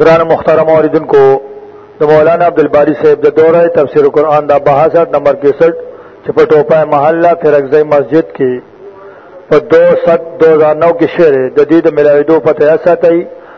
گران مختار موردن کو د مولانا عبدالباری صاحب د دوره تفسیر قرآن دا بحثت نمبر 61 چپا ٹوپا محلہ فرقزی مسجد کی په 2 7 2009 کې شعر د دې د ملاویدو پته یا ساتي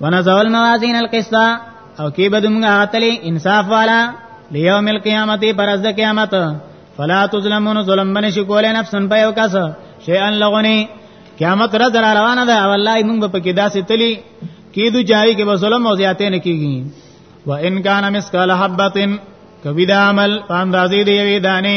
ونزول موازین القسط او کی بدمغه اتلی انصاف والا لیوم القیامت پرز د قیامت فلا تظلمون ظلم من شکول نفس په یو کس شیئا لغنی قیامت را در روانه ده والله موږ په کې داسې تلی کیدو جای کې به ظلم او زیاتې نه کیږي و ان کان مسکال حبتن کبی دا عمل پام راضی دی وی دانه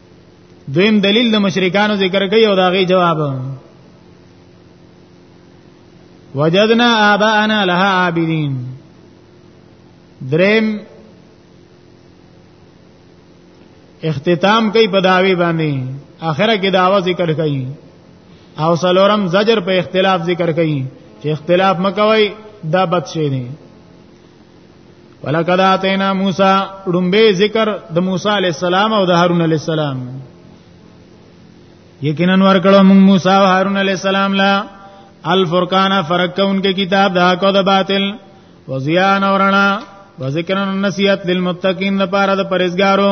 دویم دلیل د مشرکانو ذکر کوي او داغي جواب وجدنا آباءنا لها عابدین دریم اختتام کوي په داوی باندې اخره کې داوا ذکر کوي او سلورم زجر په اختلاف ذکر کوي چې اختلاف مکوي دا بد شي نه ولقد اتینا موسی ډمبه ذکر د موسی علی السلام او د هارون علی السلام یقینا ورکړو موږ موسی او هارون علی السلام لا الفرقان فرق کون کې کتاب دا کو د باطل وزیان اورنا وذکرن نصیحت للمتقین لپاره د پرهیزګارو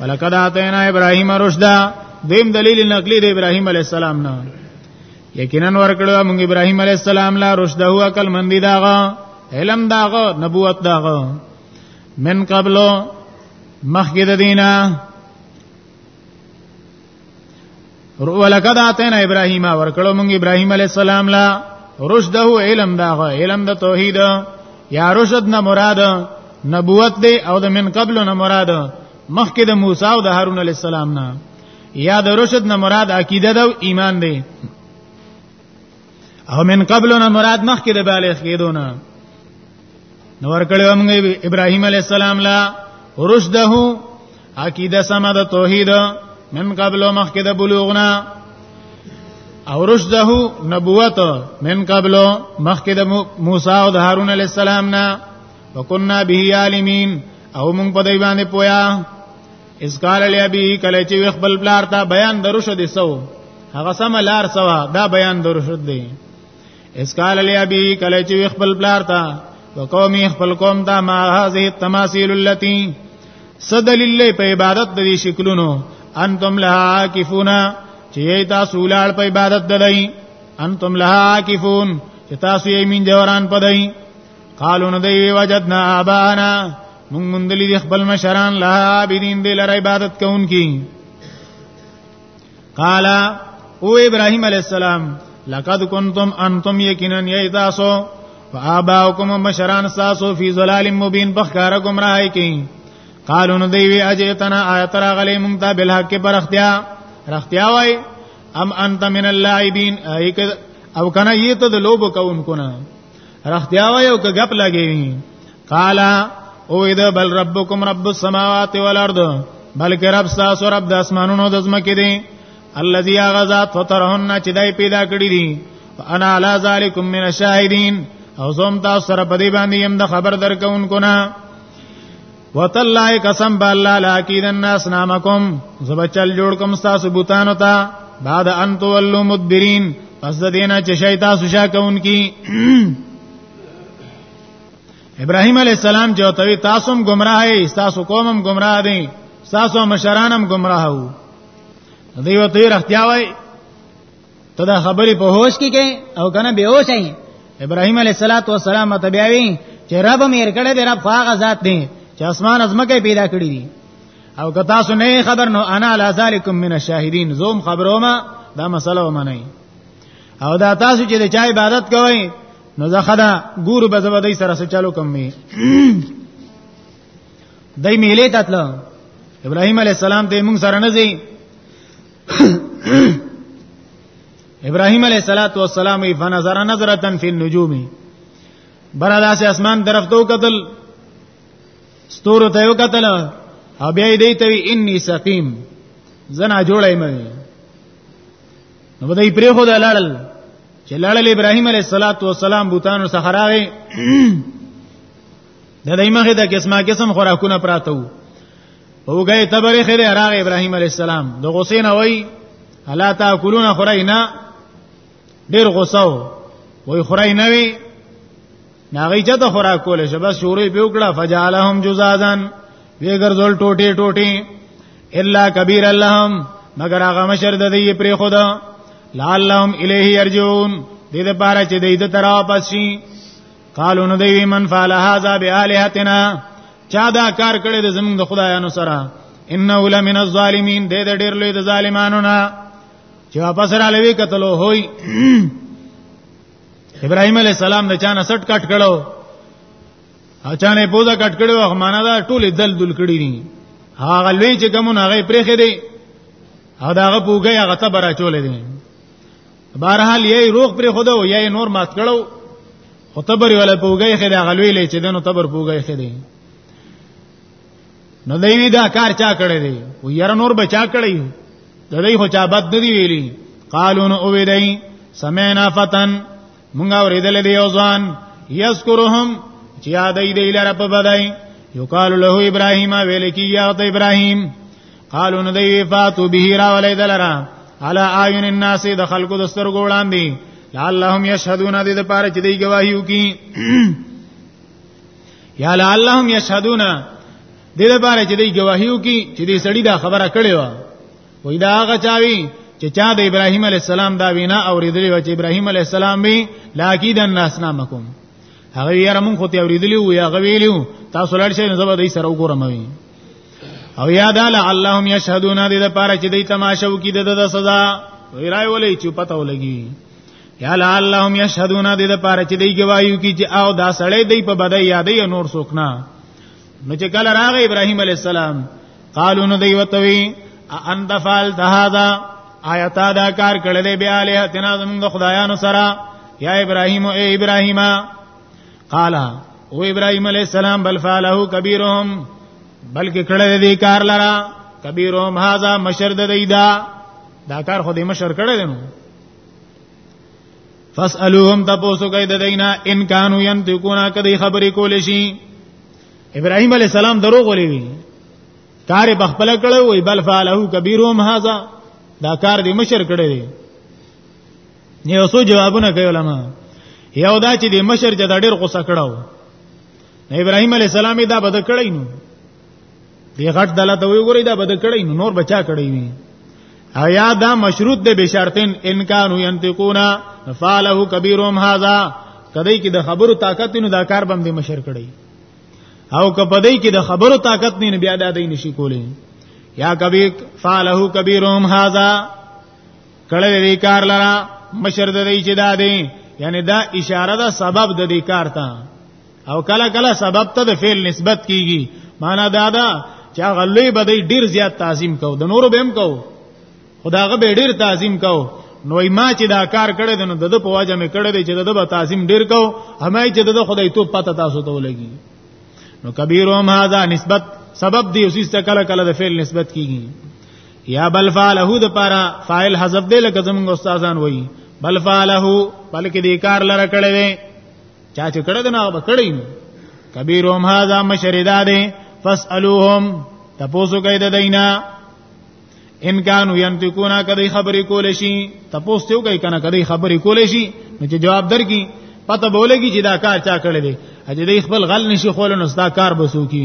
ولقد اتینا ابراهیم رشدا دیم دلیل نقلی د ابراهیم علی السلام نه یقینا ورکړو موږ ابراهیم علی السلام لا رشدا هو عقل مندی داغه علم داغه نبوت داغه من قبل مخکې د دینه ولقد اتینا ابراهیم ورکړو مونږ ابراهیم علی السلام لا رشده علم دا علم د توحید یا رشد نه مراد نبوت دی او د من قبل نه مراد مخکې د موسی او د هارون علی السلام نه یا د رشد نه مراد عقیده او ایمان دی او من قبلنا مراد مخ کې د بالغ کېدونه نو ورکړې موږ ابراهيم عليه السلام لا رشده عقیده سم د توحید من قبل مخ کې د بلوغنا او رشده نبوت من قبل مخ کې د موسی او د هارون عليه السلام نه وکنا به عالمین او موږ په دې باندې پویا اس قال علی ابي کله چې خپل بلار ته بیان دروشه دي سو هغه سم لار سوا دا بیان دروشه دي اس قال علی ابي کله چې خپل بلار ته وقومي خپل قوم دا ما هذه التماثيل التي صدل الله په عبادت دي شکلونو انتم لها عاکفون چې تاسو لاړ په عبادت دلای انتم لها عاکفون چې تاسو یې مين جوران پدای قالو نو دی وجدنا ابانا مونږ مندلې د خپل مشران لا عابدین دی لره عبادت کوونکی قال او ابراهيم عليه السلام لقد كنتم انتم یقینا یتاسو فاباؤکم مشران ساسو فی ظلال مبین بخکار گمراهی کی قالو نو دی وی اجیتنا آیت را غلی مونږ ته بل حق پر اختیا رختیا وای ام انت من اللاعبین او کنه یته د لوب کوونکو نه رختیا وایو که غپ لګی قال او اذا بل ربکم رب السماوات والارض بلکې رب تاسو رب د اسمانونو د زمکې دی الذي غزات فطرهن چې دای پیدا کړی دي انا علی ذالکم من الشاهدین او زم تاسو سره په دې باندې يم د خبر درکونکو نه وتلای قسم بالله لاکین الناس نامکم زبچل جوړ کوم تاسو بوتانو ته بعد ان تولوا مدبرین پس د دینه چې شي تاسو شا کوونکی ابراهیم علی السلام چې توی تاسو هم گمراه یې تاسو قوم هم گمراه دي تاسو مشران هم گمراه وو دوی وته رختیا وای ته دا خبرې په هوش کې کې او کنه به هوش اي ابراهيم عليه الصلاه والسلام ته بیا وی چې رب مې ورکړې دې رب خواغه ذات دی چې اسمان از مکه پیدا کړی دي او که تاسو نه خبر نو انا لا ذالکم من الشاهدین زوم خبروما دا مسله ومنئ او دا تاسو چې د چا عبادت کوئ نو زه خدا ګور به زبدای سره سره چالو کوم می دای میلې تتل ابراهيم عليه السلام ته موږ سره نه زی ابراهيم عليه الصلاه والسلام فنظر نظره في النجوم براداسه اسمان طرف ته قتل ستور ته یو قتل او بیا دې ته اني سقيم زنا جوړای مې نو بده پرې خو د لړل چې لړل ابراهيم عليه الصلاه والسلام بوتانو څخه راغی د دې مخه د قسمه قسم خوراکونه پراته وو اوګه تبرې خره راغ ابراهيم عليه السلام د غسین وای الا تاکلون خرینا ډیر غوساو وای خړای نه وی ناغی چته خوراک کول شه بس شورې په وکړه فجعلهم جزازن وی ګرځول ټوټي ټوټي الا کبیر اللهم مگر هغه مشر د دې پر خدا لعلهم الیه یرجون دې د پاره چې دې د تر واپس شي قالو نو دوی من فعل هذا بالهتنا چا دا کار کړی د زمونږ د خدایانو سره انه لمن الظالمین دې د ډېر لوی د ظالمانو نه چې واپس را لوي کتلو هوی ابراهيم عليه السلام د چانه سټ کټ کړو او چانه بوزا کټ کړو هغه معنا دا ټول دل دل کړی دي هغه لوی چې کوم هغه پرېخې دي او دا هغه پوګي هغه ته برا چولې دي بهرحال یې روغ پر خدا او یې نور مات کړو خو تبر ولا پوګی خې دا غلوی لې چې دنو تبر پوګی خې دی نو دی وی دا کار چا کړی دی و یره نور بچا کړی د دې خو چا بد دی ویلی قالو نو وی دی سمعنا فتن مونږ اوریدل دی او ځوان یذکرهم چې یاد دی لره په بدای یقال له ابراهیم ویل کی یا ابراهیم قالو نو دی فاتو به را ولید لرا علی اعین الناس د خلکو د سترګو وړاندې لعلهم یشهدون د دې لپاره چې دی گواهی وکي یا لعلهم یشهدون د دې لپاره چې دی گواهی وکي چې دی سړی دا خبره کړې و وای دا هغه چاوي چې چا د ابراهیم علی السلام دا وینا اوریدلې و چې ابراهیم علی السلام به لاکید الناس نامکم هغه یې رمون خو ته اوریدلې و یا غویلې تاسو لړ شئ نو زبر دې سره وګورم وی او یاد الله اللهم یشهدون دې د پاره چې دې تماشا وکي د سزا ویرای ولې چې پته ولګي یا لا اللهم یشهدون دې د پاره چې دې گوايو کی چې او دا سړې دې په بدای یادې نور سوکنا نو چې کله راغ ابراهیم علی السلام قالو نو دی وتوی ان دفال تهذا آیات دا کار کړلې بیا له تنا زموږ خدایانو سره یا ابراهیم او ابراهیمه قال او ابراهيم عليه السلام بل فعله كبيرهم بلکې کړه دې کار لرا کبیرهم هاذا مشر د دیدا دا کار خو دې مشر کړه دینو فاسالوهم تاسو کوي د دینا ان کانوا ينتقون کدی خبرې کول شي ابراهيم عليه السلام دروغ ولې وی کار بخپل کړه وی بل فعله کبیرهم هاذا دا کار دې مشر کړه دی نه یو څو جوابونه کوي علما یو دا چې د مشر چې دا ډېر غوسه کړو نه ابراهيم عليه السلام دا بد کړی نو دی غټ دلته وی ګورې دا بد کړی نو نور بچا کړی وی او یا دا مشروط دی به شرطین ان کانوا ينتقون فعله کبیرهم هذا کدی کې د خبرو طاقت نو دا کار باندې مشر کړی او کپدی کې د خبرو طاقت نه بیا دا دی نشي کولای یا کبیر فعله کبیرهم هذا کړه دې کار لرا مشر دې چې دا دی یعنی دا اشاره ده سبب د دې کار ته او کله کله سبب ته د فعل نسبت کیږي معنا دا ده چې هغه لوی بدی ډیر زیات تعظیم کو د نورو بهم کو خداغه به ډیر تعظیم کو نو ما چې دا کار کړی دی نو د په واجه مې کړی دی چې د به تعظیم ډیر کو همای چې د خدای تو پته تاسو ته ولګي نو کبیرهم هاذا نسبت سبب دی اوسې کله کله د فعل نسبت کیږي یا بل فعله د پاره فاعل حذف دی لکه زمونږ استادان وایي بل فعله بلکې دې کار لره کړی دی چا چې کړی دی نو به کړی کبیرهم هاذا مشردا دی فاسالوهم تپوسو کوي د دینا ان کانو ينتقونا کدی خبرې کول شي تپوس ته کوي کنه کدی خبرې کول شي نو چې جواب درکې پته بولېږي چې دا کار چا کړی دی اجه دې خپل غل نشي خول نو ستا کار بسو کی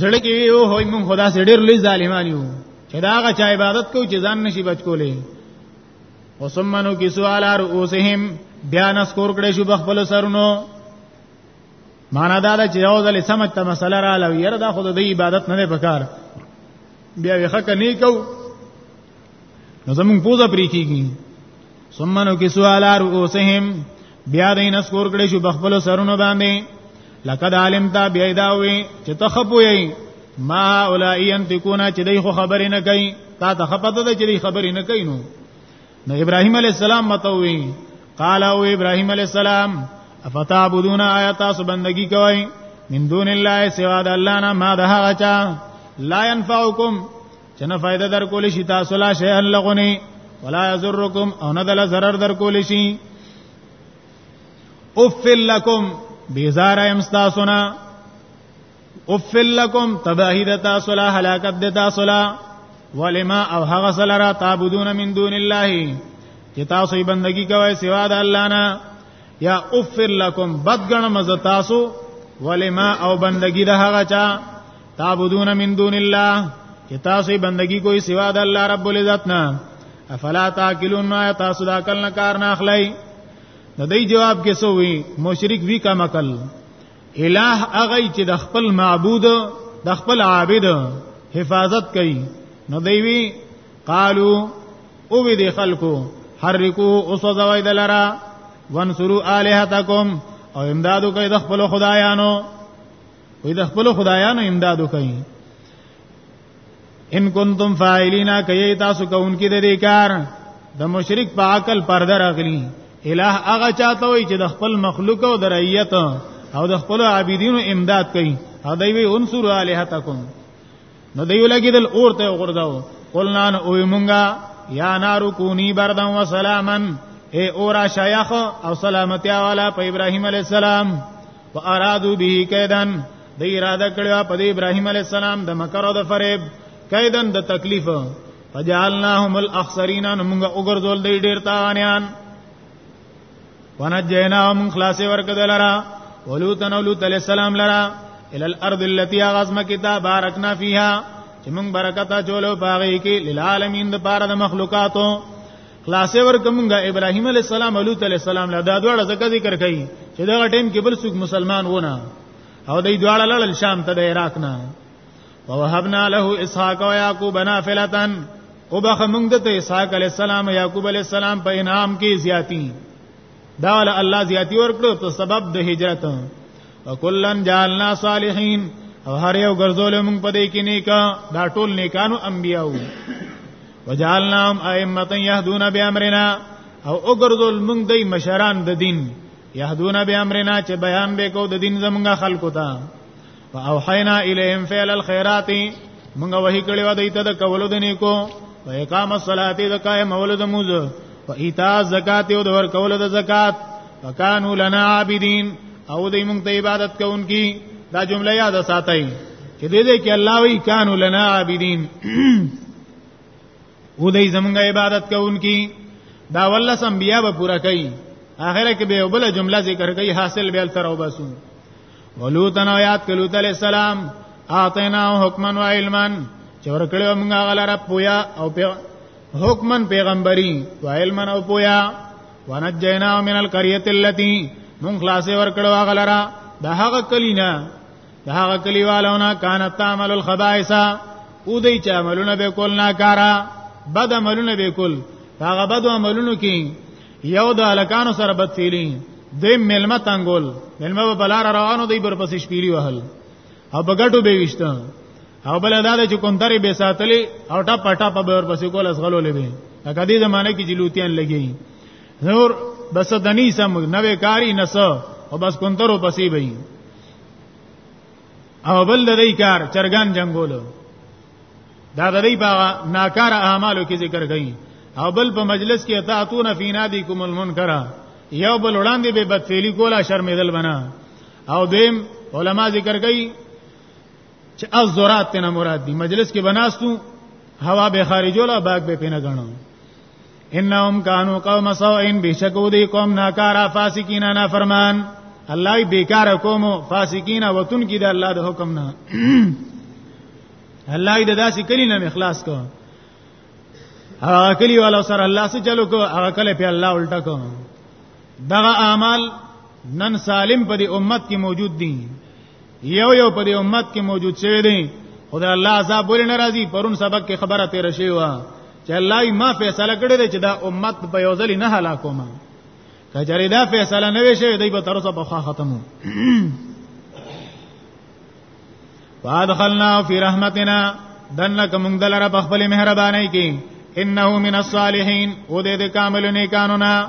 زړه کې یو هوی مون خدا سي ډېر لوی ظالمان یو چې دا هغه چا عبادت کو چې ځان نشي بچ کولې وسمنو کې سوال ار اوسهم بیا نس کور کړې شو بخبل سرونو معنا دا چې یو ځل سمت ته مسله را لوي یره دا خود د عبادت نه پکار بیا یې خکه نه کو نو زمون پوزا پری کیږي ثم نو کې سوال رؤسهم بیا دین اسکور کړي شو بخبل سرونو باندې لقد علمت بیا دا وی چې تخپوي ما اولای انتکونا چې دای خو خبرې نه کوي تا ته خپته ده چې خبرې نه کوي نو نو ابراهيم عليه السلام متوي قال او ابراهيم عليه السلام افتعبدون آیات تاسو بندگی کوئ من دون الله سوا د الله نه ما ده غچا لا ينفعکم چې نه فائدہ در کول شي تاسو لا شي ان لغونی ولا یضرکم او نه دل zarar در کول شي افل لکم بیزار ایم تاسو نه افل لکم تباہی د تاسو لا هلاکت د تاسو لا ولما او هغه سلرا تعبدون من دون الله چې تاسو یې بندگی کوئ سوا د الله نه یا افل لکم بدګن مز تاسو ولما او بندگی د هغه چا تعبدون من دون الله چې تاسو بندگی کوئی سوا د الله رب العزت نه افلا تاکلون ما تاسو دا کل نه کار نه اخلي د دې جواب کې سو وی مشرک وی کا مکل الہ اغی چې د خپل معبود د خپل عابد حفاظت کوي نو دی وی قالو او وی د خلکو حرکو اوسوځوي دلرا وانصروا الہتکم او امدادو کوي د خپل خدایانو وې د خپل خدایانو امدادو کوي ان کنتم فاعلینا کوي تاسو کوونکې د دې کار د مشرک په عقل پرده راغلی الہ هغه چاته وي چې د خپل مخلوق او د رعیت او د خپل عابدینو امداد کوي او دوی وی انصر الہتکم نو دیو لګیدل اور ته غرداو قلنا نو وی مونږه یا نارو کونی بردن و سلامن اے اورا شیخ او سلامتی والا په ابراهیم علی السلام و ارادو به کیدن د اراده کړو په ابراهیم علی السلام د مکر او د فریب کیدن د تکلیف فجعلناهم الاخسرین موږ وګرځول دی ډیر تاوانیان ونجینا من خلاص ورکدل را ولوط نو لوط علیہ السلام لرا ال الارض التي غزم کتاب بارکنا فيها چې موږ برکت چولو باغی کې للعالمین د پاره د مخلوقاتو خلاصې ورکمږه ابراهیم علی السلام او لوط علی السلام له دا دواړه ځکه ذکر کړي چې دا ټیم کې بل څوک مسلمان ونه او دې دواړه لړل شام ته د عراق نه ووهبنا له اسحاق او یاقوب نافلتن او بخ موږ د اسحاق علی السلام او یاقوب علی السلام په انعام کې زیاتی دا ول الله زیاتی ورکړو په سبب د هجرت او کلن جعلنا صالحین او هر یو ګرځول موږ په دې کې نیکا دا ټول نیکانو انبیاو وجعلناهم ائمه يهدون بامرنا او وګرځول موږ د مشران د دین يهدون بامرنا چې بیان به کو د دین زمونږه خلکو ته فاوحینا الیهم فعل الخيرات موږ وحی کړی و دایته د کولو د نیکو و اقام الصلاه د قائم اولد موز و ایتاء زکات او د ور کولو د زکات وکانو لنا عابدین او دې موږ ته عبادت کوونکی دا جمله یاد ساتئ چې دې دې کې الله وی کانو لنا عابدین او دای زمونږ عبادت کوونکی دا ولس انبیا به پورا کوي اخره کې به بل جمله ذکر کوي حاصل به تر او بسو ولوتن یاد کلوت علی السلام اعطینا حکما و علما چور کړو موږ غلره پویا او پی حکما پیغمبري و علما او پویا ونجینا من القريه التي من خلاص ور کړو غلره د هغه کلینا د هغه کلیوالونه کان تعمل الخبائث او دې چې عملونه به کول نه کارا بد عملونه به کول هغه بد عملونو کې یو د الکانو سره بد فیلی د ملما تنګول ملما په بلار روانو دی پر پسې شپېری وهل او بغټو به وشته او بل دا چې کوم درې به ساتلی او ټپ ټپ به ور پسې کول اسغلو لوي هغه دې زمانه کې جلوتیان لګي نور بس دني سم نوې کاری نس او بس کوم درو پسې وي او بل د دې کار چرګان جنگولو دا د دې باغ ناکاره اعمالو کې ذکر کړي او بل په مجلس کې اطاعتون فی نادیکم المنکر یو بل وړاندې به بدفعلی کولا شرمېدل بنا او دیم علما ذکر کوي چې الزرات نه مراد دي مجلس کې بناستو هوا به خارجوله باغ به پینه غنو انهم كانوا قوم سوء بشکو دی قوم ناکارا فاسقین نه فرمان الله بیکار قوم فاسقین وتن کی د الله د حکم نه الله دې داسې کلی نه اخلاص کو هغه کلی والا سره الله سره چلو کو هغه کله په الله الټا کو دغه اعمال نن سالم په دې امت کې موجود دي یو یو په دې امت کې موجود شوی دی خدای الله عذاب ولې ناراضي پرون سبق کې خبره تیر شوی و چې الله یې ما فیصله کړې ده چې دا امت په یو ځل نه هلاکوم کچری دا فیصله نه وي شوی دی به تر اوسه په خوا ختمو وادخلنا فی رحمتنا دنک موږ دلاره په خپل مهرباني کې انه من الصالحین او دې د کامل نیکانو نه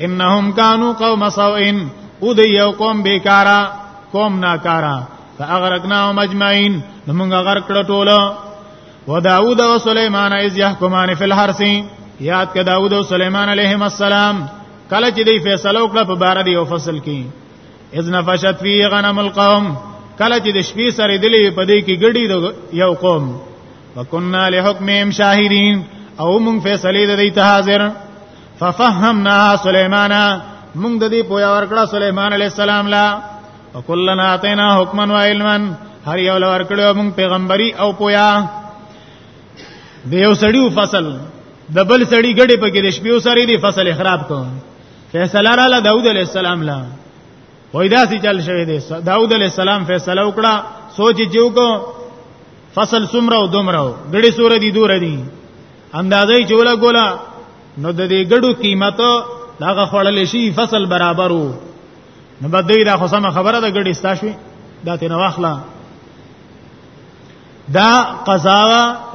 انهم كانوا قوم سوء او د یو قوم بیکارا قوم ناکارا فاغرقناهم اجمعين موږ غرق کړ ټول و داوود او سليمان اذ يحكمان في الحرث یاد ک داوود او سليمان عليهم السلام کله چې دی فیصله وکړه په بار دی او فصل کې اذ نفشت فی غنم القوم کله چې د شپې سره دلی په دې کې ګډي د یو قوم وکنا لحکمهم شاهدین او موږ فیصله د دې ته حاضر ففهمنا سليمان موږ د دې پویا ورکړه سليمان عليه السلام لا وکلنا اتینا حکما و علما هر یو لور کړو موږ پیغمبري او پویا د یو سړیو فصل د بل سړی ګډه پکې د شپې سره دی فصل خراب کو فیصله را له داوود علیه السلام لا وای دا سي چل شوی دی داوود علیه السلام فیصله وکړه سوچ جیو کو فصل سمرو دومرو ګډه سور دی دور دی اندازې جوړه ګولا نو د دې ګډو قیمت هغه خړل شي فصل برابرو نو بدې دا خو سم خبره ده ګډې ستاشوي دا ته نه واخلا دا قضا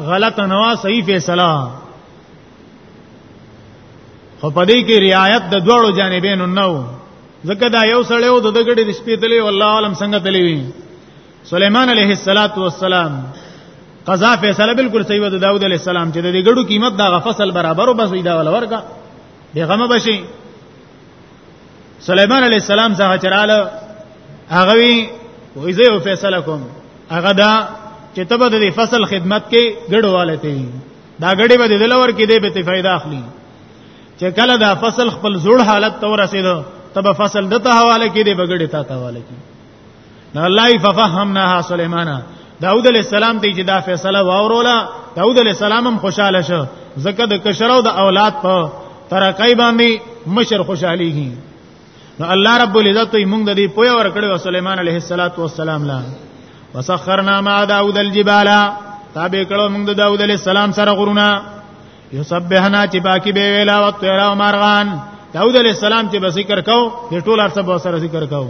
غلط نه وا صحیح فیصله خو پدې کې رعایت د دوړو جانبین نو ځکه دا یو سړیو د دګړې د شپې تلې والله عالم څنګه تلې وي سليمان عليه السلام قضا فیصله بالکل صحیح و د داوود علیه السلام چې د دې ګړو قیمت دا غفصل برابر وبس وی دا ول ورکا بیغم بشي سليمان عليه السلام څنګه چراله هغه وی وې زه یو فیصله کوم هغه دا چې تبه د فصل خدمت کې ګډواله ته دا ګډي به د دلور کې دی به ته فائدہ اخلي چې کله دا فصل خپل زوړ حالت تور رسیدو تبه فصل دته حواله کې دی بغړې تا ته حواله کې نو الله ففهمناها سليمان داوود علیہ السلام ته چې دا فیصله واورولا داوود علیہ السلام هم خوشاله شو زکه د کشرو د اولاد په ترقای باندې مشر خوشاليږي نو الله رب العزت یې موږ د دې پوی ور کړو سليمان عليه السلام لا وسخرنا مع داوود الجبال تابع کړو موږ د داوود عليه السلام سره غرونه یسبحنا چې باقی به ویلا او طیر او مرغان داود علیہ السلام چې به ذکر کو د ټول ارسه به سره ذکر کو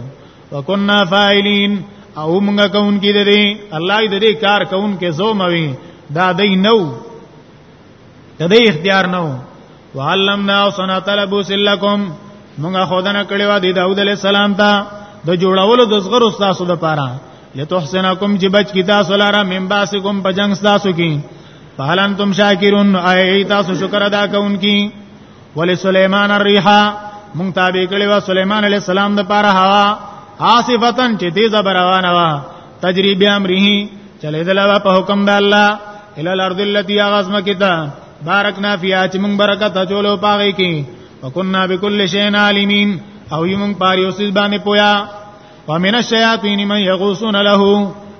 وکنا فاعلین او موږ کون کې دې الله دې کار کون کې زوم وي دا دې نو دې اختیار نو وعلمنا صنعت لبوس لكم موږ خدانه کړي و دې داود علیہ السلام ته د جوړولو د زغر استادو لپاره لتحسنکم چې بچ کی تاسو لاره من باسکم په جنگ تاسو کې فهل انتم شاکرون ای تاسو شکر ادا کوونکی ول سليمان الريح مونږ تابع کړي وا سليمان عليه السلام د پاره هوا عاصفتن چې تیزه روانه وا تجربه بیا امره چلے دلا په حکم د الله ال الارض التي اغزم کتا بارکنا فیا چې مونږ برکت چولو پاږی کی وکنا بكل شین عالمین او یمون پاریوسز باندې پویا ومن الشیاطین من یغوسون له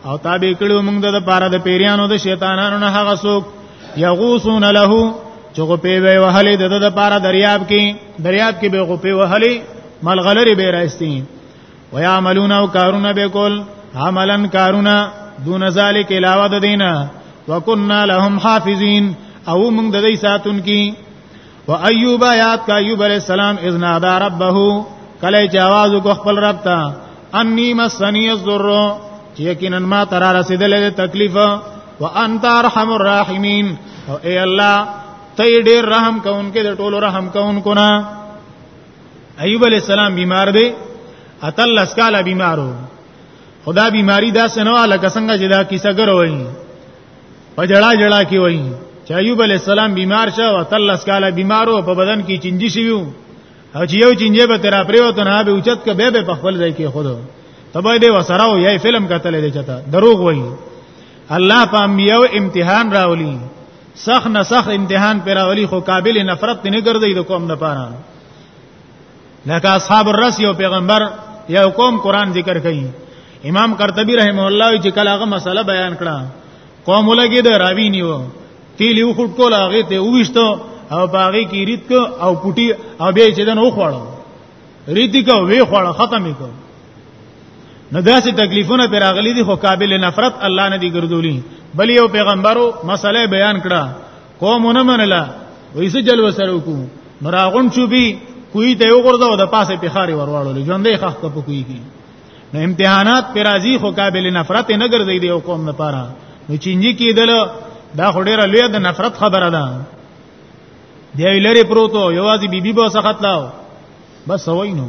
او تابع کړو موږ د پاره د پیریانو د شیطانانو نه هغه څوک یغوسون له چې غو په وی وهلې د د پاره دریاب کې دریاب کې به غو په وهلې ملغلری به راستي ويعملون او کارونه به کول عملن کارونه دون ذالک علاوه د دینه وکنا لهم حافظین او موږ د دې ساتون کې و ایوب یاد کا ایوب علیہ السلام اذن ادا ربه کله چې आवाज کو خپل رب ته انی مسنی الضر یقینا ما تر رسیدلې تکلیف و انت ارحم الراحمین او اے الله ته ډیر رحم کوونکې د ټولو رحم کوونکو نه ایوب علیہ السلام بیمار دی اتل اسکاله بیمارو خدا بیماری دا سنوا لکه څنګه چې دا کیسه ګروي په جړا جړا کې وایي چې ایوب علی السلام بیمار شو او تلس کاله بیمارو په بدن کې چنجي شوی او چې یو چنجي به تر پریوته نه به اوچت ک به به په خپل ځای کې خود تبه دې وسره او یې فلم کتل دې چتا دروغ وایي الله په انبیو امتحان راولي سخ نه سخ امتحان پر راولي خو قابل نفرت نه ګرځي د قوم نه پاره لکه اصحاب الرس یو پیغمبر یو قوم قران ذکر کوي امام قرطبي رحم الله چې کله هغه مسله بیان کړه قوم لګي د راوی نیو تیل یو خټ کول هغه ته وښتو او باغی کی ریت کو او پټي او به چې دن وخوړو ریت کو وی خوړو ختمې کو نو داسې تکلیفونه پر اغلی دي خو قابل نفرت الله نه دی ګرځولي بل یو پیغمبرو مسله بیان کړه قوم نه منله وې څه جلو سره وکړو نو راغون چوبي کوی ته یو غرزه او د پاسه پیخاري ورواړو ژوندې خخ کپ کوی کی نو امتحانات پر راضی خو قابل نفرت نه ګرځي دی قوم نه پاره نو چینجی کیدل دا خډیره لوی د نفرت خبره ده دی لری پروتو یوازې بیبي بو سخت لاو بس وای نو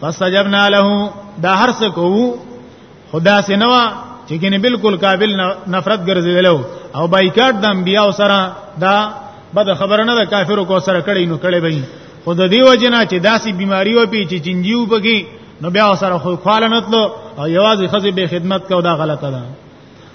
فاستجبنا له دا هر څه کوو خدا سينوا چې کنه بالکل قابل نفرت ګرځیدلو او بایکاټ د انبیاء سره دا بد خبره نه ده کافرو کو سره کړي نو کړي به خود دی وجنا چې داسې بیماری و پی چې چنجیو بګي نو بیا سره خو خالنتلو او یوازې خزه به خدمت کو دا غلطه ده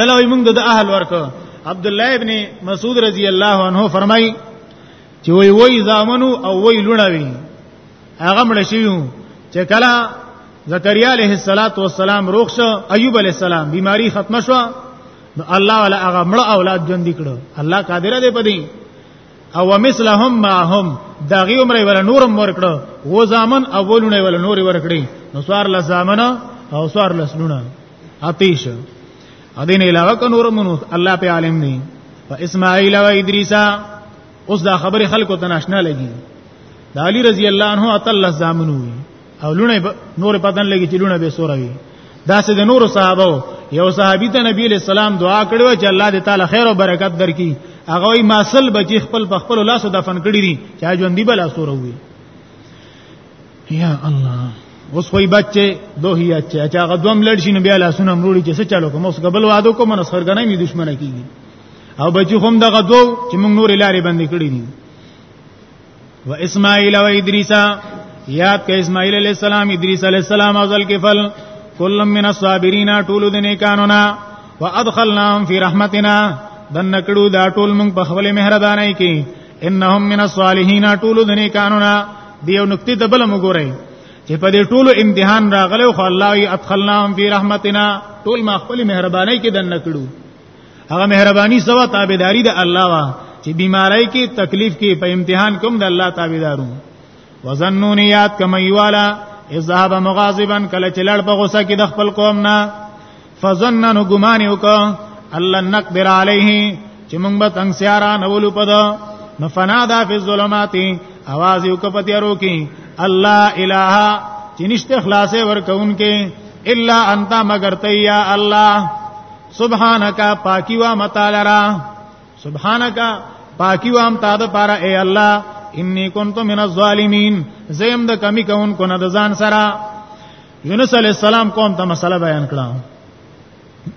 دلوي موږ د اهل ورکو عبد الله ابن مسعود رضی الله عنه فرمای چې وای وای زامنو او وای لونوي هغه مړ شيو چې کله زکریا علیہ الصلات والسلام روغ شو ایوب علیہ السلام بیماری ختم شو نو الله ولا هغه مړ اولاد ژوند کړو الله قادر دی پدې او مثلهم ما هم دا غي عمر ولا نور مور کړو و زامن اولونه ولا نور ور کړی نو سوار لزامن او سوار لسلونه عطیش ادین علاوه ک نور منو الله په عالم نه په اسماعیل او ادریس اوس دا خبره خلکو ته ناشنا لګي د علی رضی الله عنه اتل زامنو او لونه نور پدن لګي چې لونه به سوروي دا سه د نور صحابه یو صحابي ته نبی له سلام دعا کړو چې الله دې تعالی خیر او برکت درکړي هغه یې ماسل بچی خپل په خپل لاسو دفن کړی دي چې ژوند دی بل اسوره وي یا الله اوس وای بچي دوهیا چې چې هغه دوم لړ شي نو بیا لاسونه مروړي چې څه چالو کوم اوس قبل وادو کوم نو سرګنې می دښمنه کیږي او بچي هم دغه دو چې موږ نور لارې باندې کړی دي و اسماعیل و ادریس یاد کې اسماعیل علی السلام ادریس علی السلام او ذل کفل کل من الصابرین ټول د نیکانونا وادخلناهم فی رحمتنا دن کړو دا ټول موږ په خپل مهربانای کې انهم من الصالحین ټول د نیکانونا دیو نقطې ته بل مګورئ چې په دې ټولو امتحان راغلی خو الله یې ادخلناهم فی رحمتنا ټول ما خپل مهرباني کې دن نکړو هغه مهرباني سوا تابعداري د الله وا چې بیماری کې تکلیف کې په امتحان کوم د الله تابعدارو وزنون یاد کما یوالا اذهب مغاظبا کله چې لړ په غوسه کې د خپل قوم نه فظنن غمان یو کا الله نقدر علیه چې موږ به تنگ سیارا نولو پدا نو فنادا فی الظلمات आवाज یو کپتیارو کی الله الہ چې نشته خلاصې ورکونکې الا انت مگر تیا الله سبحانك پاکی وا متعالرا سبحانك پاکی وا ام تعالی پارا اے الله انی کنت من الظالمین زیم د کمی کون کو نه د ځان سره یونس علی السلام قوم ته مسله بیان کړه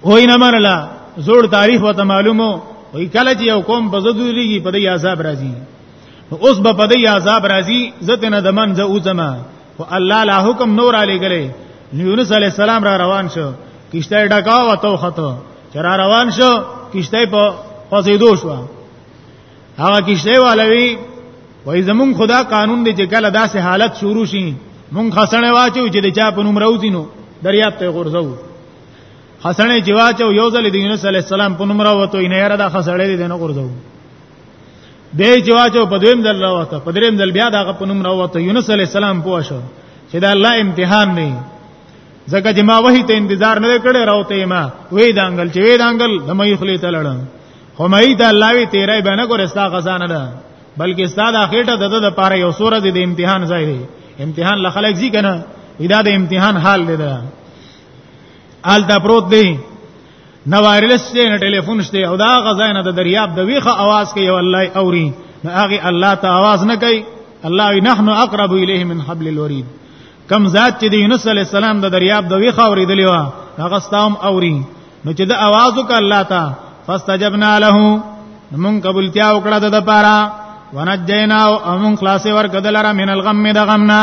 وای نه منله زوړ تاریخ وته معلومو وای کله چې یو قوم په زدو لګي په دې عذاب راځي اوس به په دې عذاب راځي زته نه دمن زه اوسما او الله لا حکم نور علی ګلې یونس علی السلام را روان شو کشته ډکا وته خطو چر روان شو کشته په پسې دوه شو هغه کشته والوي وای زمون خدا قانون دی چې کله داسې حالت شروع شي مونږ خسنه واچو چې د چا په نوم راوځي نو دریاب ته غورځو خسنه چې واچو یو ځل د یونس علی السلام په نوم راوته نه یاره دا خسړې دي نه غورځو به چې واچو په دویم ځل راوته په دریم ځل بیا دا په نوم راوته یونس علی السلام پوه شو چې دا الله امتحان نه زکه چې ما وਹੀ ته انتظار نه کړې راوته ما وې دانګل چې وې دانګل د مې خلی ته لړم خو مې دا الله وی تیرې به نه ګورې ستا غزا نه ده بلکې ستا د اخیټه د د پاره یو سورې د امتحان ځای دی امتحان له خلک زی کنه دا د امتحان حال دی دا آل دا پروت دی نو وایرلس دی نه ټلیفون شته او دا غزا نه د دریاب د ویخه आवाज کوي او الله اوري هغه الله ته आवाज نه کوي الله نحنو اقرب الیه من حبل الورید کم ذات چې د یونس علی السلام د دریاب د وی خوري دی وا هغه ستام اوري نو چې د आवाज وک الله تا فاستجبنا له مون قبولتیا وکړه د لپاره ونجینا او مون خلاص ورکدل را من الغم د غمنا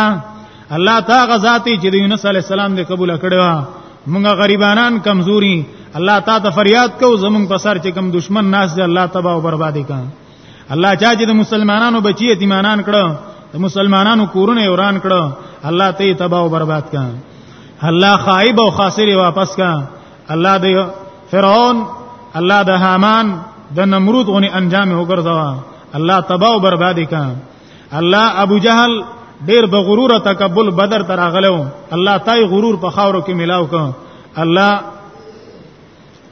الله تا غزاتی چې د یونس علی السلام د قبول کړو مونږه غریبانان کمزوري الله تا ته فریاد کو زمون په سر چې کم دشمن ناس دی الله تبا او بربادي کړي الله چا چې د مسلمانانو بچی یتیمانان کړو د مسلمانانو کورونه وران کړو الله ته تباہ او برباد کړ الله خائب او خاسر واپس کړ الله د فرعون الله د هامان د نمرود غوني انجام وګرځوا الله تباہ او برباد کړ الله ابو جهل ډیر به غرور او تکبر بدر تر اغلو الله تای غرور په خاورو کې ملاو کړ الله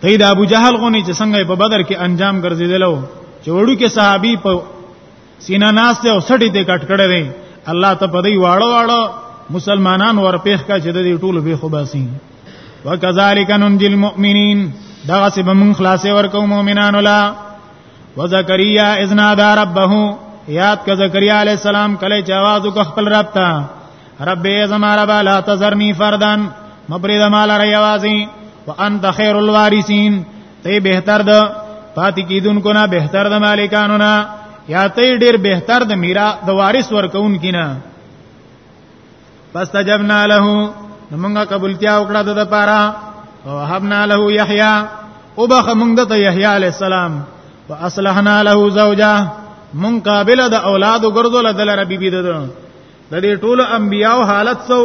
دی د ابو جهل غونی چې څنګه په بدر کې انجام ګرځیدلو چې وړو کې صحابي په سینا ناس ته اوسړي ته کټ کړه دی الله ته په دی واړو واړو مسلمانان ورپېخ کا چې د دې ټولو به خباسي وکذالک ننجی المؤمنین دا څه به مون خلاصې ورکو مؤمنان ولا وزکریا اذنا دا ربه یاد ک زکریا علی السلام کله چې आवाज وکړ خپل رب ته رب زما رب لا تذرنی فردن مبرد مال را یوازی وانت خیر الوارثین تی بهتر د پاتې کیدونکو نه بهتر د مالکانو نه یا تی ډیر بهتر د میرا د وارث ورکون کینا فاستجبنا له موږ قبولتیا وکړه د لپاره او وهبنا له یحیی او بخ موږ د یحیی علی السلام واصلحنا له زوجا من قابل د اولاد ګرځول د لره بیبی ده د دې ټولو انبیاو حالت سو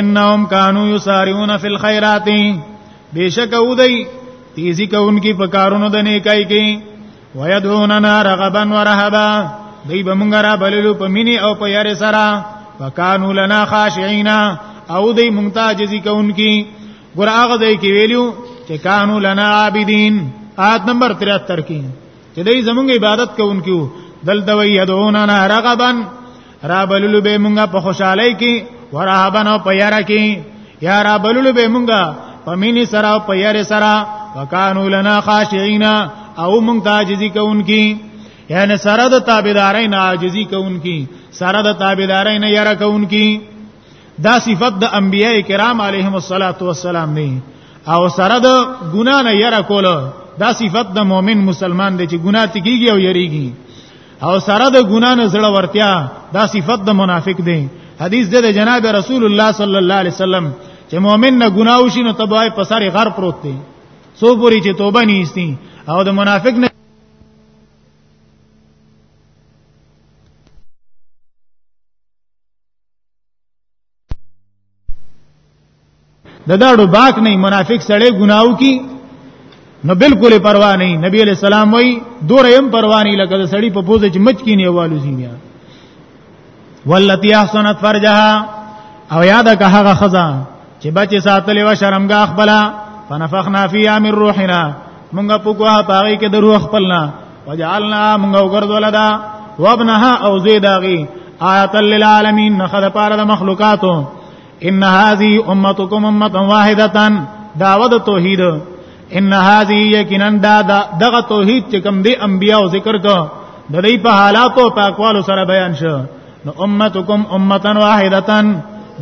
انهم کانوا یسارعون فی الخيرات بیشک اودی تیزی کوونکی په کارونو د نیکای کې ويدعوننا رغبا ورهبا دی به مونږ را بللو په مینه او په یاره سره وکانو لنا خاشعين او دی مونږ ته عاجزی کوونکی ګور هغه دی کې ویلو چې کانو لنا عابدین آیت نمبر 73 کې چې دای زمونږ عبادت کوونکیو دلته وی یدعوننا رغبا را بللو به مونږه په خوشحالۍ کې ورهبن او پیاره کې یا را بللو به مونږه په مینې سره او پیاره سره وکانو لنا خاشعين او مونږ ته عاجزي کوونکی یعنی سره د تابعدارۍ نه عاجزي کوونکی سره د تابعدارۍ نه یره کوونکی دا صفت د انبیای کرام علیهم الصلاۃ والسلام نه او سره د ګنا نه یره کوله دا صفت د مؤمن مسلمان دی چې ګناه تکیږي او یریږي او سره د ګنا نه زړه ورتیا دا صفت د منافق دی حدیث د جناب رسول الله صلی الله علیه وسلم چې مؤمن نه ګنا وشي نو تبای په سر غر پروت دی سو پوری چې توبه نیستی او د منافق نه د داړو باک نه منافق سړی ګناو کی نو بالکل پروا نه نبی علیہ السلام وای دور يم پروا نه لکه سړی په پوزه چې مچ کینی والو زینیا والتی احسنت فرجها او یاد که هغه خزا چې بچي ساتلې و شرمګه خپل فنفخنا فی امر روحنا مونږه پوکوه پاره کې د روح خپلنا وجعلنا موږ وګرځول دا وابنها او زیداغي آیت للعالمین نخد پاره د مخلوقاتو ان هذه امتکم امه واحده دعوت توحید ان هذه یقینا دا دغه توحید چې کوم دی انبیاء ذکر کو د دې په حالاتو په اقوالو سره بیان شو نو امتکم امه واحده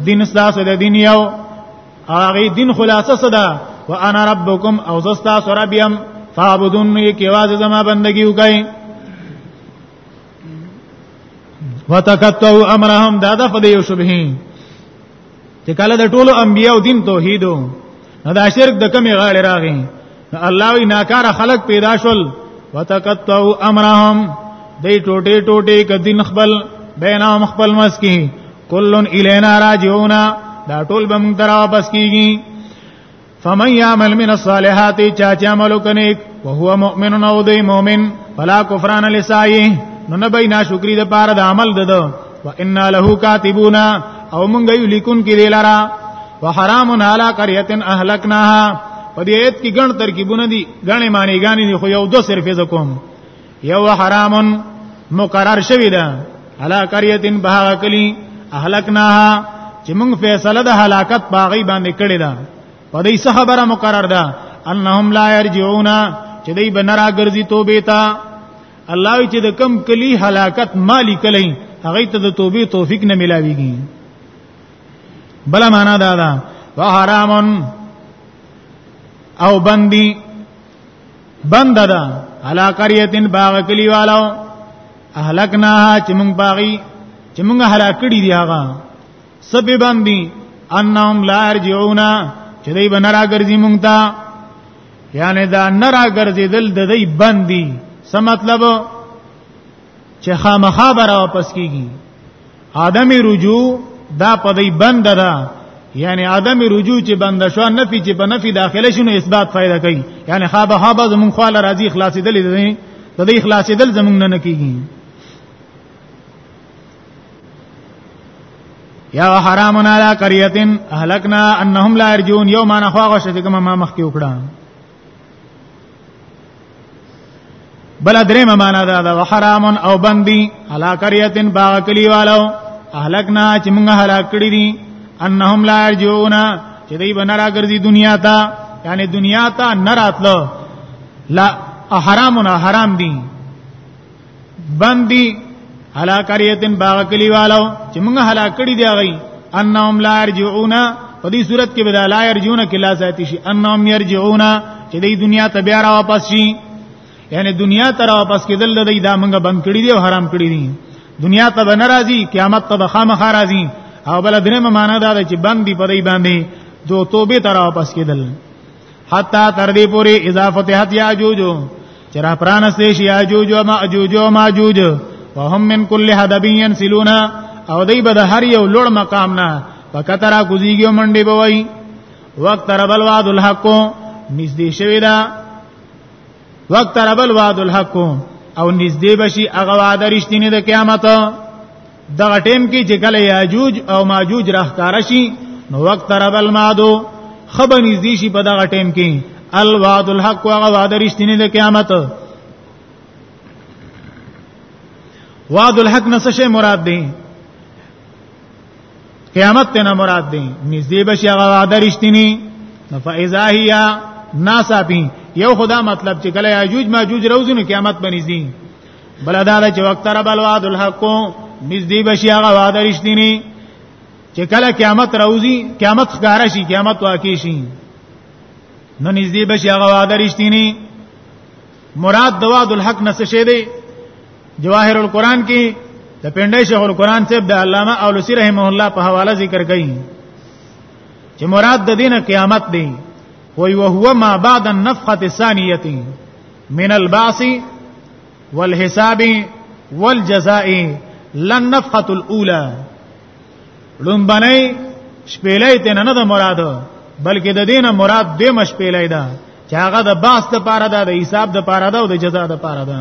دین ساسو د دین یو هغه دین خلاصه صدا وانا ربکم او زستا سربیم فعبدون کی واز زما بندگی وکای وتقطعوا امرهم دا د فدیو شبهه چې کله د ټولو انبیو دین توحیدو نو دا شرک د کمی غاړه راغی الله وی ناکار خلق پیدا شول وتقطعوا امرهم دې ټوټه ټوټه کدین خپل بینام خپل مس کی کلن الینا راجعون دا ټول بم تر واپس کیږي فمن يعمل من الصالحات چا چې عمل وکنيک وهو مؤمن او دی مؤمن فلا کفران لسایه نو نه بینا شکرې د پاره د عمل دده وان له کاتبون او مونږ یو لیکون کې دی لرا وحرام علی قريه اهلكناها په دې ایت کې ګڼ ترکیبونه دي ګڼ معنی ګانې دي خو یو دو صرف یې کوم یو حرام مقرر شوی ده علی قريه بها کلی اهلكناها چې مونږ فیصله د هلاکت باغی باندې کړی ده په دې څه خبره مقرر ده انهم لا يرجعون چې دوی بنرا ګرځي توبه ته الله وی چې د کم کلی هلاکت مالی کلی هغه ته د توبې توفیق نه ملاويږي بل معنا دا ده وحرامن او بندي بند ده علا قريتن باغ کلی والو اهلکنا چې موږ باغی چې موږ هلاکړي دی هغه سبب باندې انهم لا يرجعون چې دوی بنراګرځي موږ ته یعنی دا نرا ګرځیدل د دې بندي څه مطلب چې خامخا به واپس کیږي عدم رجوع دا په دې بند ده یعنی عدم رجوع چې بند شو نفي چې په نفي داخله شونه اثبات فائدہ کوي یعنی خابه خابه زمون خاله راضي خلاصې دلې ده د دې خلاصې دل زمون نه کیږي یا حرام علی قریتن اهلکنا انهم لا يرجون یوم انا خواغه شته کوم ما مخ کې وکړه بل درېمه معنا دا ده حرام او بندي علی قریتن باغ کلی والو اهلکنا چې موږ هلاک کړی دي انهم لا يرجون چې دوی بنرا ګرځي دنیا ته یعنی دنیا ته نه راتلو لا حرامونه حرام دي باندې هلاکریتن باغ کلیوالو چې موږ هلاک کړي دی غي انهم لا يرجعون په دې صورت کې بدا لا يرجعون کلا ساتي شي انهم يرجعون چې دې دنیا ته بیا را واپس شي یعنی دنیا ته را واپس کېدل د دې دامنګ بند کړي دی او حرام کړي دي دنیا ته به ناراضي قیامت ته به خامخ راضي او بل درې معنا دا چې بند دی په دې باندې جو توبه ته را واپس کېدل حتا تر دې پوری اضافه ته حتی اجوج چرا پران سه شي اجوج او ماجوج او ماجوج وهم من كل حدب ينسلون او دای به د هر یو لوړ مقام نه پکترا کوزیږي منډي بوي وقت ربل وعد الحق نږدې شوی دا وقت ربل وعد الحق او نږدې بشي هغه وعده رښتینی د قیامت دا ټیم کې چې کله یاجوج او ماجوج راخکار شي نو وخت رب المادو خبر نږدې شي په دا ټیم کې الوعد الحق او وعده رښتینی د قیامت وعد الحق نسشه مراد دی قیامت ته نه مراد دی نږدې بشي هغه وعده رښتینی فاذا هي ناسا پی یو خدا مطلب چې کله یاجوج ماجوج روزنه قیامت بنځي بل دا چې وخت تر بل وعد الحق نږدې بشي هغه وعده رښتینی چې کله قیامت راوځي قیامت ښکارا شي قیامت واقع شي نو نږدې بشي هغه وعده رښتینی مراد د وعد الحق نه څه شی دی جواهر القرآن کې د پندای شیخ القرآن صاحب د علامه اولسی رحمه الله په حواله ذکر کړي چې مراد د دینه قیامت دی وی وهو ما بعد النفخه الثانیه من البعث والحساب والجزاء لن نفقه الاولى لومبنی شپېلې ته نه ده مراد بلکې د دینه مراد د مشپېلې ده چې هغه د باس د پاره ده د حساب د پاره ده او د جزاء د پاره ده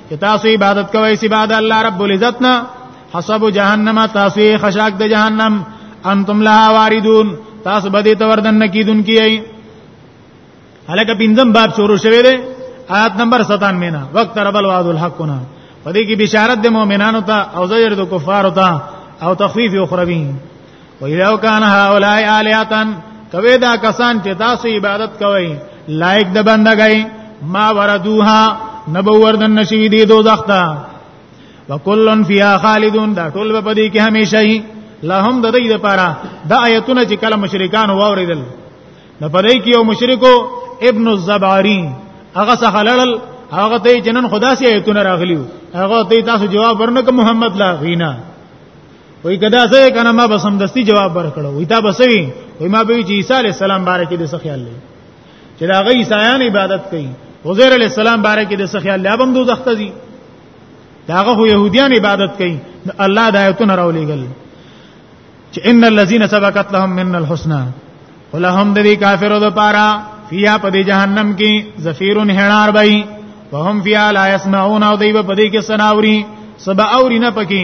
چې تاسو عبادت کوئ سی بعد الله رب العزت نه حسب جهنم تاسو خشاک د جهنم انتم لها واردون تاسو به دې توردن نکیدون کیای هلکه پینځم باب شروع شوه دی آیات نمبر 97 نه وقت رب الوعد الحقنا پدې کې بشارت د مؤمنانو ته او زجر د کفارو ته او تخفیف اخروی ویلو کان هؤلاء الیاتن کوي دا کسان چې تاسو عبادت کوئ لایک د بندګۍ ما وردوها نبو وردن نشوی دی دوزخ ته وکلن فیها خالدون دا ټول په دې کې همیشه هي لهم د دې لپاره دا آیتونه چې کله مشرکان واوریدل نو په دې کې یو مشرکو ابن الزباری هغه څخه لړل هغه ته جنن خدا سي آیتونه راغلیو هغه ته تاسو جواب ورنک محمد لا غینا وای کدا زه کنه ما بسم دستی جواب ورکړو وای تا بسوي وای ما به چې عیسی علی السلام باره کې د څه خیال لري چې دا غي عیسایان عبادت کوي عزیر علی السلام باره کې د څه خیال لري هم دوزخ ته دي داغه خو يهوديان عبادت کوي الله د آیتونو راولېګل چې ان الذين سبقت لهم من الحسنى ولهم ذي کافرو د پارا فیا په دې جهنم کې زفیرون هنار بای وهم فیا لا يسمعون او دیو په دې کې سناوري سبا اورینه پکې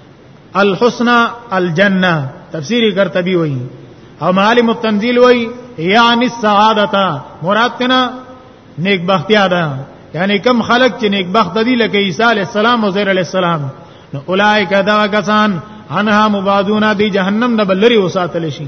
الحسنى الجنه تفسیر قرطبی وای او معالم التنزیل وای یعنی السعادتا مراد تنا نیک بختیا ده یعنی کم خلق چې نیک بخت دي لکه عیسی علی السلام او زیر علی السلام نو اولایک دا کسان انها مبادون دی جهنم د بلری وساتل شي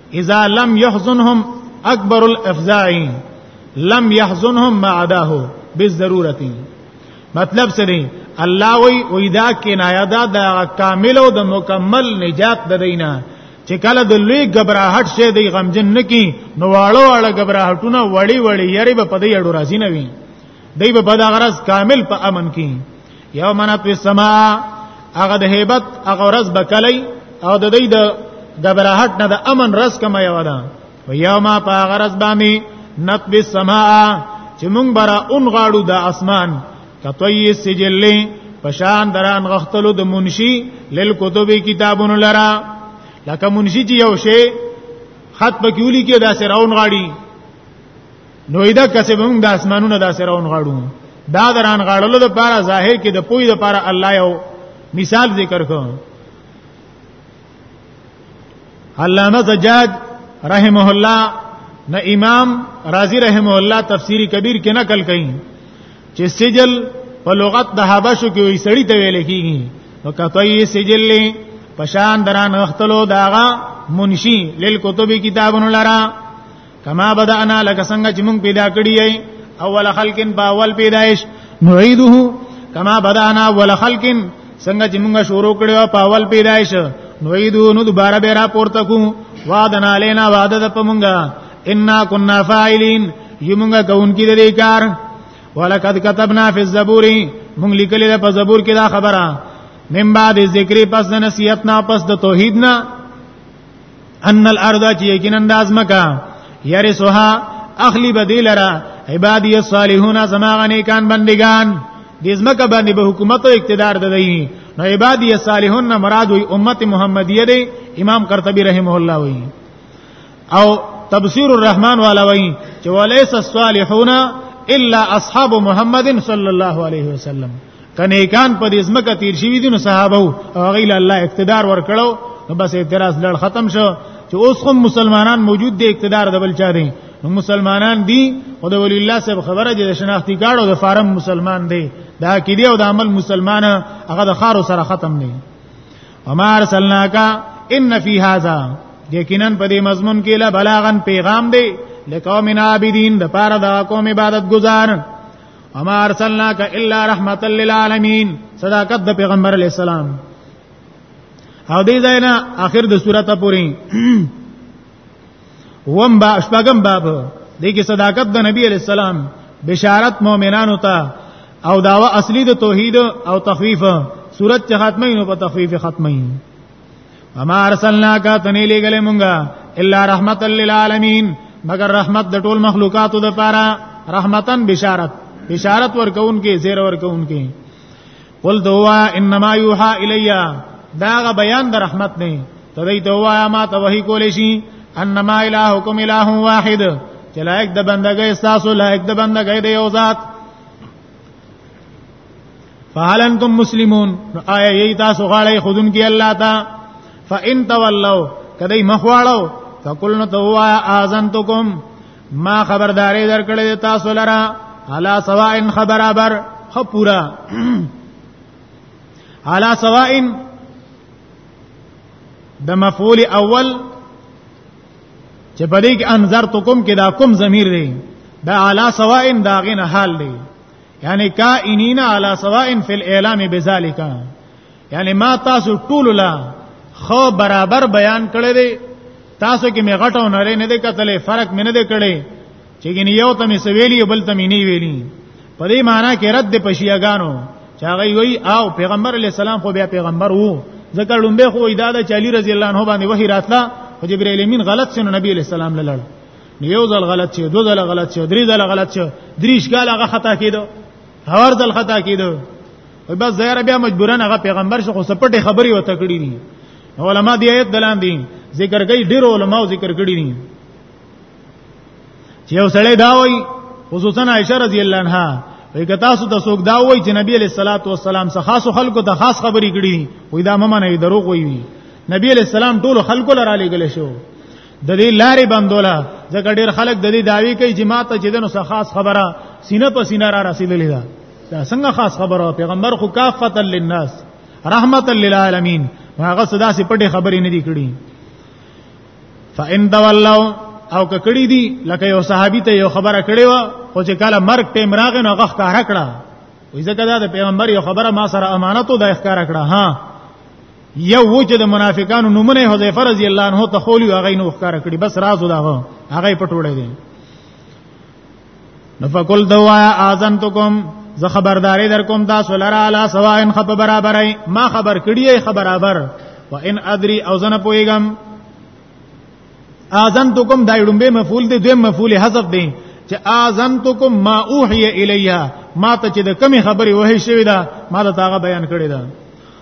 اذا لم يحزنهم اکبر الافزاع لم يحزنهم ما عداه بالضرورت مطلب څه دی الله وی وی دا کنایه دا د کامل او د مکمل نجات د دینه چې کله د لوی غبرهټ شه دی غمجن نکی نو واړو واړه غبرهټونه وړي وړي یری په دې اړه راځي نه وي دی په دغه غرض کامل په امن کې یوم نطوی السما هغه د هیبت هغه ورځ بکلی او د دې د غبرهټ نه د امن رس کما یو ده و یوم په غرض باندې نطوی السما چې مونږ برا اون غاړو د اسمان کتوی سجلی پشان دران غختلو د منشي لیل کتب کتابونو لرا لکه منشي چې یو شی خط پکې ولي کې دا سراون غاړي نو ایدا کسې موږ د اسمانونو داسې راون غاړو دا دران غاړلو د پاره ظاهر کې د پوی د پاره الله یو مثال ذکر کو علامه سجاد رحمه الله نه امام رازی رحمه الله تفسیری کبیر کې نقل کړي چې سجل په لغت د حبشو کې وي سړی ته ویل کیږي نو کتوی سجل پشان دران غختلو داغه منشی لیل کتبی کتابونو لرا کما بدانا لکه څنګه چې موږ پیدا کړی یې اول خلق باول پیدائش نعيده کما بدانا اول خلق څنګه چې موږ شروع کړو په اول پیدائش نعيده نو دوباره به را پورته کو وعدنا علينا وعده د پمږه ان كنا فاعلين یمږه کوونکی د دې کار ولقد كتبنا في الزبور موږ لیکل د په زبور کې دا خبره من بعد ذکر پس د نصیحت نه پس د توحید نه ان الارض چې یقینا د ازمکا یرسها اخلی بدیلرا عبادی الصالحون زما غنیکان بندگان د ازمکا باندې به حکومت او اقتدار ددی نو عبادی الصالحون مراد وی امت محمدیه دی امام قرطبی رحمه الله وی او تبصیر الرحمن والا وی چې ولیس الصالحون الا اصحاب محمد صلی الله علیه وسلم کنيکان په دې ځمکه تیر شوی دي نو صحابه او غیله الله اقتدار ورکړو نو بس اعتراض لړ ختم شو چې اوس هم مسلمانان موجود دي اقتدار د بل چا دي نو مسلمانان دي او د ولی الله صاحب خبره چې د شناختی کارت او د فارم مسلمان دي دا عقیده او د عمل مسلمان هغه د خارو سره ختم دي وما ارسلناک ان فی هذا یقینا په دې مضمون کې لا بلاغن پیغام دی لقوم عابدین د پاره د قوم عبادت گزار اما ارسلناک الا رحمت للعالمین صداقت د پیغمبر علی السلام او دې ځاینا اخر د سورته پوری وم با شپغم باب دې کې صداقت د نبی علی السلام بشارت مؤمنانو ته او داوا اصلي د توحید او تخفیف صورت ختمه نو په تخفیف ختمه وما ارسلناک تنه لګلې مونږه الا رحمت للعالمین مگر رحمت د ټول مخلوقاتو د پاره رحمتن بشارت بشارت ورکون کې زیر ورکون کې قل دوا انما یوحى الیا داغه بیان د رحمت نه ته دی دوا ما ته وਹੀ کولې شي انما الهکم اله واحد چې لایک د بندګۍ استاسو لایک د بندګۍ د یو ذات فهل انتم مسلمون آیا یی تاسو غاړی خودن کی الله تا فان تولوا کدی مخواړو فقلنا توا اذنتکم ما خبرداري درکړې تاسو لرا علا سواء خبرابر خ پورا علا سواء د مفعول اول چې په دې کې انذرتکم کې دا کوم ضمیر دی دا علا سواء دا غنه حال دی یعنی کائنین علی سواء فی الاعلام بذالک یعنی ما تاسو ټول لا خو برابر بیان کړی دی تاسو کې می غټو نه لري نه دی کتلې فرق مې نه دی کړی چې ګنې یو ته می سویلی بل ته می نه ویلی په دې معنی کې رد په شیعاګانو چې هغه وی او پیغمبر علی السلام خو بیا پیغمبر وو ځکه لومبه خو ایداده چې علی رضی الله عنه باندې وحی راتله خو جبرئیل امین غلط سينو نبی علی السلام لاله یو ځل غلط شي دوه ځل غلط شي درې ځل غلط شي دریش کال هغه خطا کیدو هر ځل خطا کیدو او بس زهر بیا مجبورن هغه پیغمبر شو خو سپټه خبري وته کړی دي علما دی آیت دلان دي ذکر کوي ډیر علما ذکر کړی دي چې یو سړی دا وایي خصوصا عائشه رضی الله عنها وی که تاسو ته څوک دا وایي چې نبی علیہ الصلوۃ والسلام څخه خاص خلکو ته خاص خبري کړی وي دا ممنه دروغ وایي نبی علیہ السلام ټول خلکو لره لګل شو د دې لارې بندوله ځکه ډېر خلک د دې داوی کوي چې ماته چې دنو څه خاص خبره سینه په سینه را رسیدلې ده دا څنګه خاص خبره پیغمبر خو کافت للناس رحمت للعالمین هغه صدا سي پټه خبرې نه دي کړې فإن تولوا او ککړی دي لکه یو صحابي ته یو خبره کړې و خو چې کله مرګ ټیم راغی نو غخ کار کړه وې ځکه دا د پیغمبر یو خبره ما سره امانت او د اخکار کړه ها یو و چې د منافقانو نمونه حذیفه رضی الله عنه ته خولی هغه نو ښکار کړی بس راز دا هغه پټوړې دي نفقل دوا اذنتکم زه خبرداري در کوم تاسو لره علا سواء خپ برابرای ما خبر کړی خبرابر وان ادري او زنه پويګم اذنتکم دای ډمبه مفعول دی دویم مفعول حذف دی چې اذنتکم ما اوحي الیا ما ته چې د کمی خبري وحی شوی دا ما ته هغه بیان کړی دا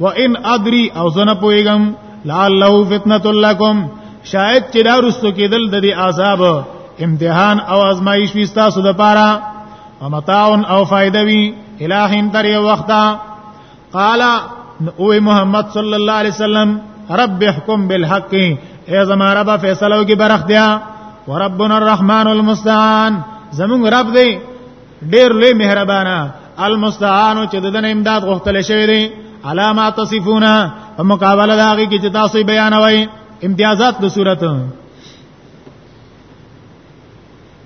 وان ادري او زنه پويګم لعله فتنه لكم شاید چې دا رستو کېدل د دې عذاب امتحان او ازمایش وي تاسو د پاره ومتاع او فائدہ وی الہین تر یو وخته قال او محمد صلی الله علیه وسلم رب احکم بالحق اے زما رب فیصلو کی برخ دیا وربنا الرحمن المستعان زمون رب دی ډیر لوی مهربانا المستعان چې د دې امداد غوښتل شوی دی علامات تصفونه په مقابله دا غي چې تاسو بیانوي امتیازات د صورت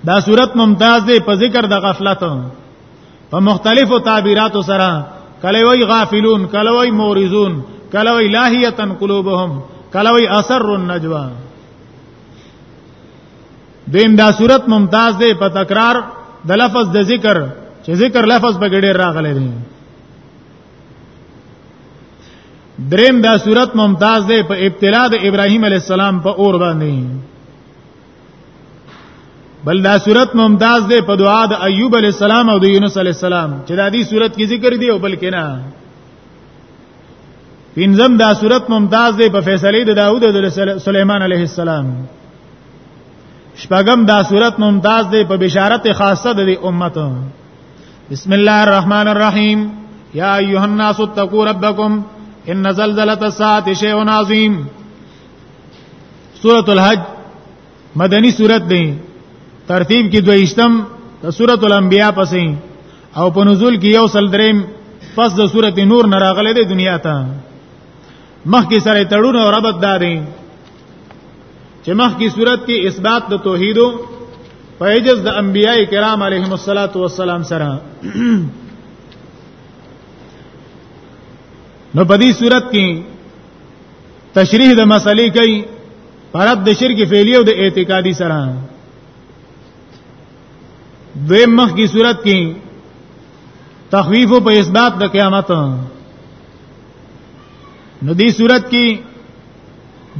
دا صورت ممتاز دی په ذکر د غفلت په مختلفو تعبیراتو سره کله وی غافلون کله وی مورزون کله وی لاهیتن قلوبهم کله وی اثر النجوا دیم دا صورت ممتاز دی په تکرار د لفظ د ذکر چې ذکر لفظ په ګډه راغلی دی دریم دا صورت ممتاز دی په ابتلا د ابراهیم علی السلام په اور باندې بل دا صورت ممتاز دی په دعا د ایوب علی السلام او د یونس علی السلام چې دا دی صورت کې ذکر دی او بل کې نه پنځم دا صورت ممتاز دی په فیصله د داوود او د سليمان علیه السلام شپږم دا صورت ممتاز دی په بشارت خاصه د امت بسم الله الرحمن الرحیم یا ایها الناس اتقوا ربکم ان زلزله الساعه شیء عظیم سورۃ الحج مدنی سورۃ دی ترتیب کې دویشتم د سورۃ الانبیاء پسې او په نزول کې یو سل دریم پس د سورۃ نور نه راغله د دنیا ته مخکې سره تړون او ربط داري چې مخکې صورت کې اثبات د توحید په اجز د انبیای کرام علیهم الصلاۃ والسلام سره نو په دې صورت کې تشریح د مسلې کوي پرد د شرک فعلی او د اعتقادي سره دوی مخ کی صورت کې تخویف په اثبات د قیامت نو دې صورت کې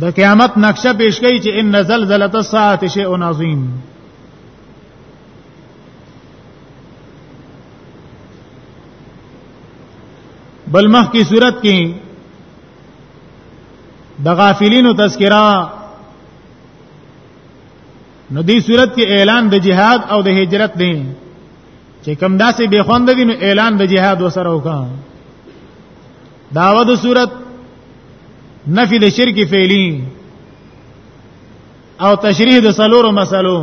د قیامت نقشه پیش کړي چې ان زلزلۃ الساعه شیء عظیم بل مخ کی صورت کې د غافلینو تذکرہ نو دې صورت کې اعلان د جهاد او د هجرت دی چې کم داسې بے خوند دي نو اعلان د جهاد وسره وکړه داوه د صورت نفی د شرک فعلی او تشریح د سلور مسلو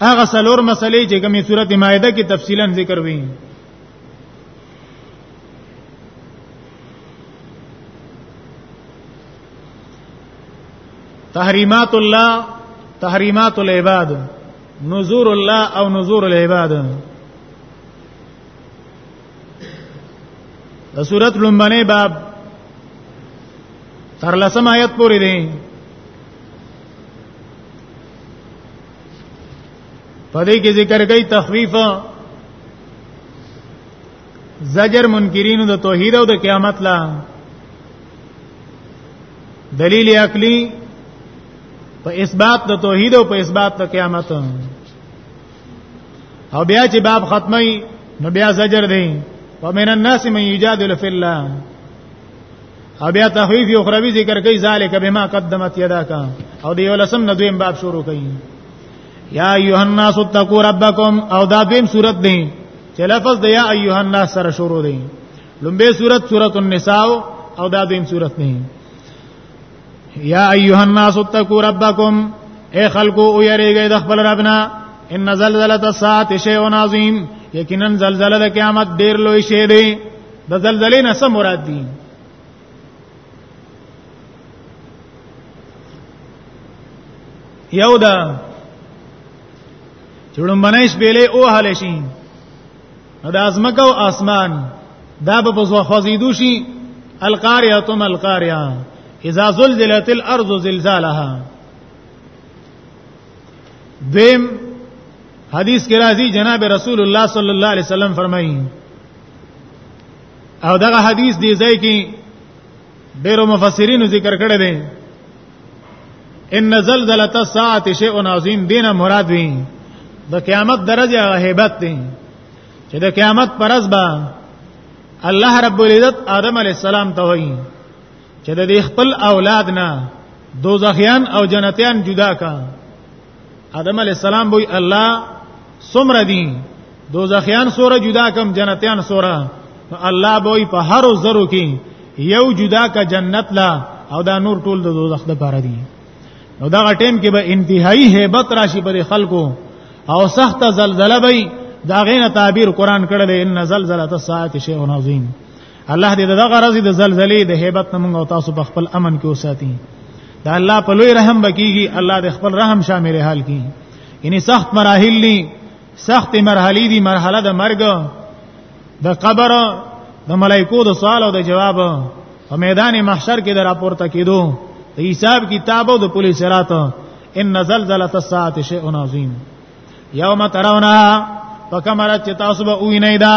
هغه سلور مسلې چې کومې سورته مائده کې تفصیلا ذکر وي تحریمات الله تحریمات العباد نذور الله او نذور العباد د سورۃ لمبنه باب تر لسم آیت پورې دی پدې کې ذکر کوي تخفیف زجر منکرینو د توحید او د قیامت لا دلیل عقلی په اثبات د توحید او په اثبات د قیامت او بیا چې باب ختمي نو بیا زجر دی ومن الناس من یجادل فی الله او بیا تخویف یو خروی ذکر کوي ذالک بما قدمت یداک او دی ولسم نه دویم باب شروع کوي یا ایها الناس اتقوا ربکم او دا دویم صورت دی چې لفظ دی یا ایها الناس سره شروع دی لومبه صورت سورۃ النساء او دا دویم صورت نه یا ایها الناس اتقوا ربکم اے خلقو او یریږئ د خپل ربنا ان زلزله الساعه شیء عظیم یقینا زلزله د قیامت ډیر لوی شی دی د زلزلې نه څه مراد دي یو دا چړم بنایس بیلې او حل شي نو د ازمکه او اسمان دا به بزو خوځیدو شي القاریه تم القاریه اذا زلزلت الارض زلزالها دیم حدیث کې راځي جناب رسول الله صلی الله علیه وسلم فرمایي او دغه حدیث دی ځای کې ډیرو مفسرینو ذکر کړی دی ان زلزله الساعه شیء عظیم دینه مراد وی د قیامت درجه هیبت دی چې د قیامت پرز به الله رب العزت آدم علی السلام ته وایي چې د خپل اولاد نه دوزخیان او جنتیان جدا کا آدم علی السلام وی الله سمر دي دوزخیان سوره جدا کم جنتیان سوره الله وی په هر زرو کې یو جدا کا جنت لا او دا نور ټول د دوزخ د پاره دي نو دا ټیم کې به انتهایی hebat راشي پر خلکو او سخت زلزلہ به دا غینه تعبیر قران کړل ان زلزلہ الساعه شیء عظیم الله دې دغه غرض د زلزلې د هیبت نه موږ او تاسو په خپل امن کې وساتي دا الله په لوی رحم بکیږي الله دې خپل رحم شامل حال کړي یعنی سخت مراحل دي سخت مرحلې دي مرحله د مرګ د قبر د ملائکو د سوال او د جواب په میدان محشر کې د راپورته کېدو د حساب کتاب او د پولیس رات ان زلزله الساعه شیء عظیم یوم ترونها فکمرت تاسو به وینئ دا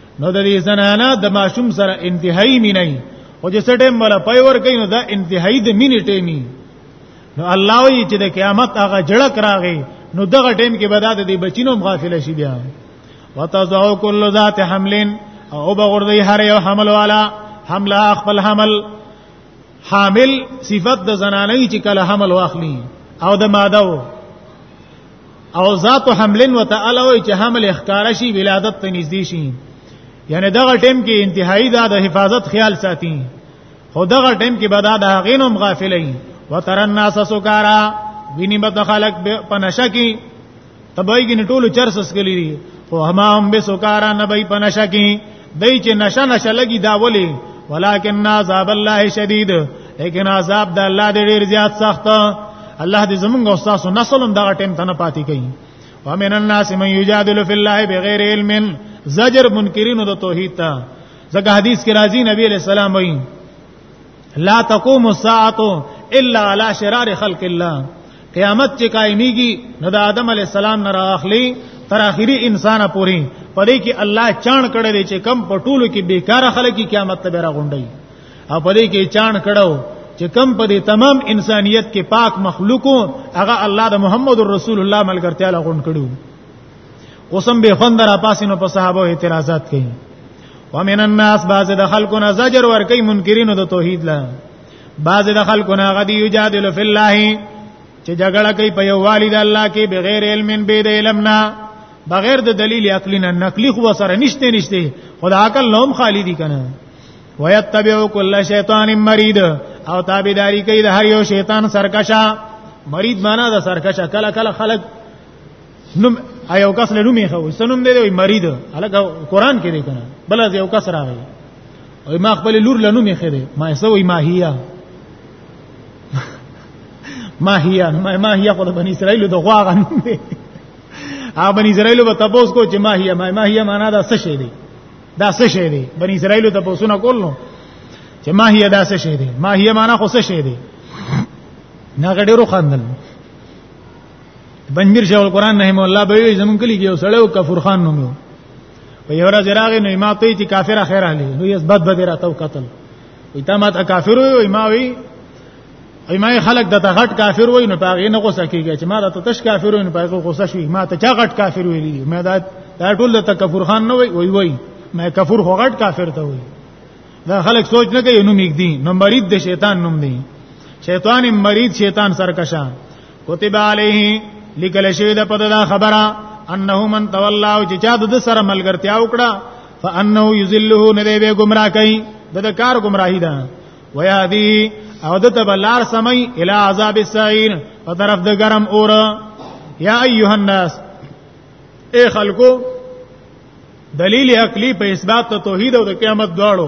نو د دې زنانه د ماشوم سره انتهایی مینه او چې سټیم ولا پای ور کوي نو دا انتهایی د مینې ټیمی نو الله وی چې د قیامت هغه جړک راغی نو دغه ټیم کې بدات دی بچینو غافل شي بیا وتزعو کل ذات حملن او بغردی هر یو حمل والا حمل خپل حمل حامل صفت د زنانه چې کله حمل واخلي او د ماده او ذات حملن وتعالى وی چې حمل اخکار شي ولادت ته نږدې شي یعنی دغه ټیم کې انتهایی دا د حفاظت خیال ساتي خو دغه ټیم کې بدا د هغینم غافلې وتر الناس سکارا ویني بد خلق په نشه کې تبایګین ټولو چرسس کلی دي او هم هم به سکارا نه بای په نشه کې دای چې نشه نشه لګي دا ولی ولکن عذاب الله شدید لیکن عذاب د الله دې ډیر زیات سخت الله دې زمونږ او تاسو نسلم دا ټیم ته نه پاتې کوي ومن الناس من یجادل فی الله بغیر علم زجر منکرین د توحید ته ځکه حدیث کې راځي نبی علیہ السلام وایي لا تقوم الساعه الا على شرار خلق الله قیامت چې قائميږي نو د آدم علی السلام نه راخلی تر اخري انسان پوري پدې کې الله چاڼ کړی دی چې کم پټولو کې بیکاره خلک قیامت ته بیره غونډي او پدې کې چاڼ کړو چې کم پدې تمام انسانيت کې پاک مخلوقو هغه الله د محمد رسول الله ملګرتیا لغون کړو اوسم به خوند را پاسې نو په صحابه اعتراضات کوي ومن الناس بعض د خلقنا زجر ور کوي منکرینو د توحید لا بعض د خلقنا غدی یجادل فی الله چې جګړه کوي په یووالي د الله کې بغیر علم به د علمنا بغیر د دلیل عقلی نه نقلی خو سره نشته نشته خدا عقل لوم خالی دي کنه ويتبع كل شیطان مرید او تابعداري کوي د هر یو شیطان سرکشا مرید معنا د سرکشا کله کله خلک نوم ایو کس له نومې خو سنوم دی وي مرید الګه قران کې دی کنه بل از یو کس راغی او ما خپل لور له نومې خره ما سو وي ماهیا ماهیا ماهیا خو د بنی اسرائیل د غوا غنوم دی هغه بنی اسرائیل به تاسو کو چې ماهیا ماهیا معنا دا څه شی دی دا څه شی دی بنی اسرائیل ته پوسونه کول نو چې ما هي دا څه شی دی ما هي معنا خو څه شی دی نه غډیرو خندل بنجمیر شیخ القران رحم الله به وي زمون کلی کې یو سړی او کفر خان نوم یو په یو ورځ راغی نو ما ته چې کافر اخر اهلی نو یې بد بد راتو قتل وي تا ما ته کافر وي ما وي ایما خلک دته غټ کافر وای نو پاغې نه غوسه کیږي چې ما دته تش کافر وای نو پاغې غوسه شوی ما ته چا غټ کافر ویلی ما دا دا ټول د تکفر خان نه وای وای وای ما کفر خو غټ کافر ته وای دا خلک سوچ نه کوي نو میګ دي نو مرید د شیطان نوم دی شیطان مرید شیطان سرکشا کتب علیه لیکل شوی د پد دا خبره انه من تولى او چې چا د سره ملګرتیا وکړه فانه یذله نه دی به گمراه کوي د کار گمراهی ده ویا دی او د تبلار سمي الی عذاب السعیر په طرف د ګرم اور یا ایها الناس اے خلکو دلیل عقلی په اثبات توحید او د قیامت دواړو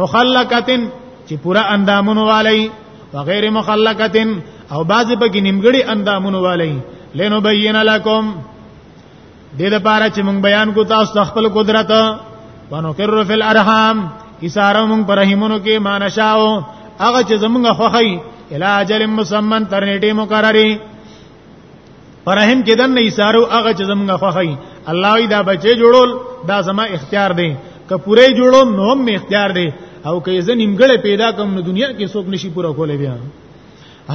مخلقتن چې پورا اندامونو والی وغیر مخلقتن او بعض پکې نیمګړي اندامونو والی لینو بین لکم د دې لپاره چې موږ بیان کو تاسو خپل قدرت ونو کرو فی الارحام اشاره موږ پر رحمونو کې مانشاو هغه چې زمونږ خوخی الا اجل مسمن ترنیټه مقرری پرهم کې دنه ایثارو هغه چې زمونږه خوخی الله ای دا بچي جوړول دا زما اختیار دی که پوره جوړو نو هم اختیار دی او که یې نیمګړې پیدا کوم نو دنیا کې څوک نشي پوره کولای بیا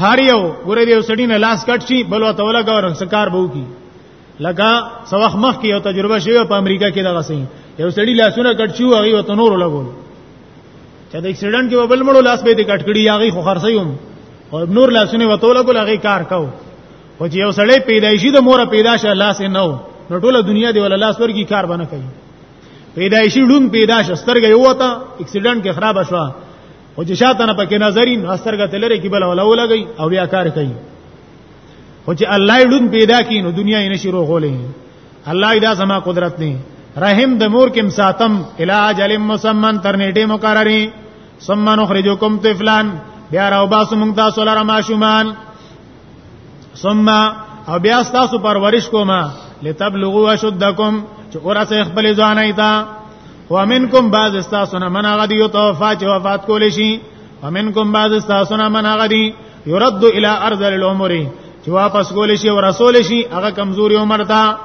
هر یو ګوره یو سړی نه لاس کټ شي بل وته ولا ګورن سکار بو کی لکه سوخ مخ کې یو تجربه شوی په امریکا کې دغه سي یو سړی لاسونه کټ شو هغه وته نور لګول چې د اکسیډنټ کې بل مړو لاس به دې کټ کړی یاغي خو خرڅیوم او نور لاسونه وتول کول هغه کار کاو او چې یو سړی پیدایشي د مور پیدا شه لاس نه نو نو ټوله دنیا دی ولا لاس ورکی کار باندې کوي پیدایشي لون پیدا شه سترګې وته اکسیډنټ کې خراب شوه او چې شاته نه پکې نظرین استرګه تلره کې بل ولا ولګي او بیا کار کوي خو چې الله لون پیدا کینو دنیا یې نشي روغولې الله دا زما قدرت نه رحم د مور کې مساتم علاج علم مسمن تر نیټه مقرری ثم نخرجکم طفلان بیا راو باسو مونږ تاسو لره ماشومان ثم او بیا تاسو پرورش کوما لتبلغوا اشدکم چې اورسه خپل ځان ایتا ومنکم بعض استاسو نه من غدی او توفا چې وفات کول شي ومنکم بعض استاسو نه من غدی يرد الى ارض العمر چې واپس کول شي او رسول شي هغه کمزوري عمر ته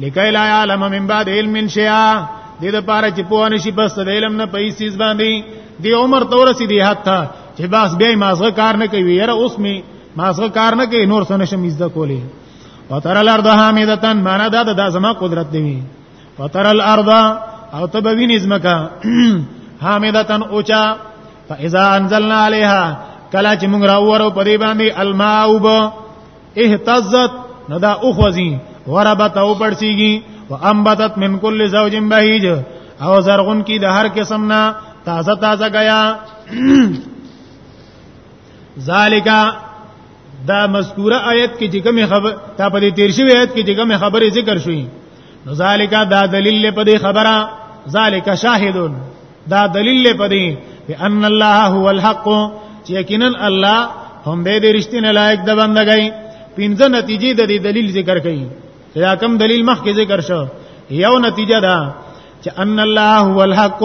لکای لا علم من بعد علم شيئا دې د پاره چې په ونه شي بس د علم نه پیسې باندې دی عمر تور سي دی حتی چې بس بیا مازغه کار نه کوي یره اوس می مازغه کار نه کوي نور سن شم عزت کولی وتر الارض حامدتن معنا دا د زما قدرت دی وتر الارض او تبوین ازمکا حامدتن اوچا فاذا انزلنا عليها کلا چې موږ راوورو په دې باندې الماء وب اهتزت نو دا اوخوځي وربت او پړسیږي وانبتت من كل زوج بهيج او زرغون کی د هر قسم نه تازه تازه غیا ذالکا دا مذکوره آیت کې چې کومه خبر تا په دې تیر شوی آیت کې چې کومه خبره ذکر شوې نو ذالکا دا دلیل په دې خبره ذالکا شاهدون دا دلیل لې پدې بان الله هو الحق چې یقینا الله هم به دې رښتینه لایق د بندګۍ پنځه نتیجې د دې دلیل ذکر کړي دا کوم دلیل مخکې ذکر شو یو نتیجه ده چې ان الله هو الحق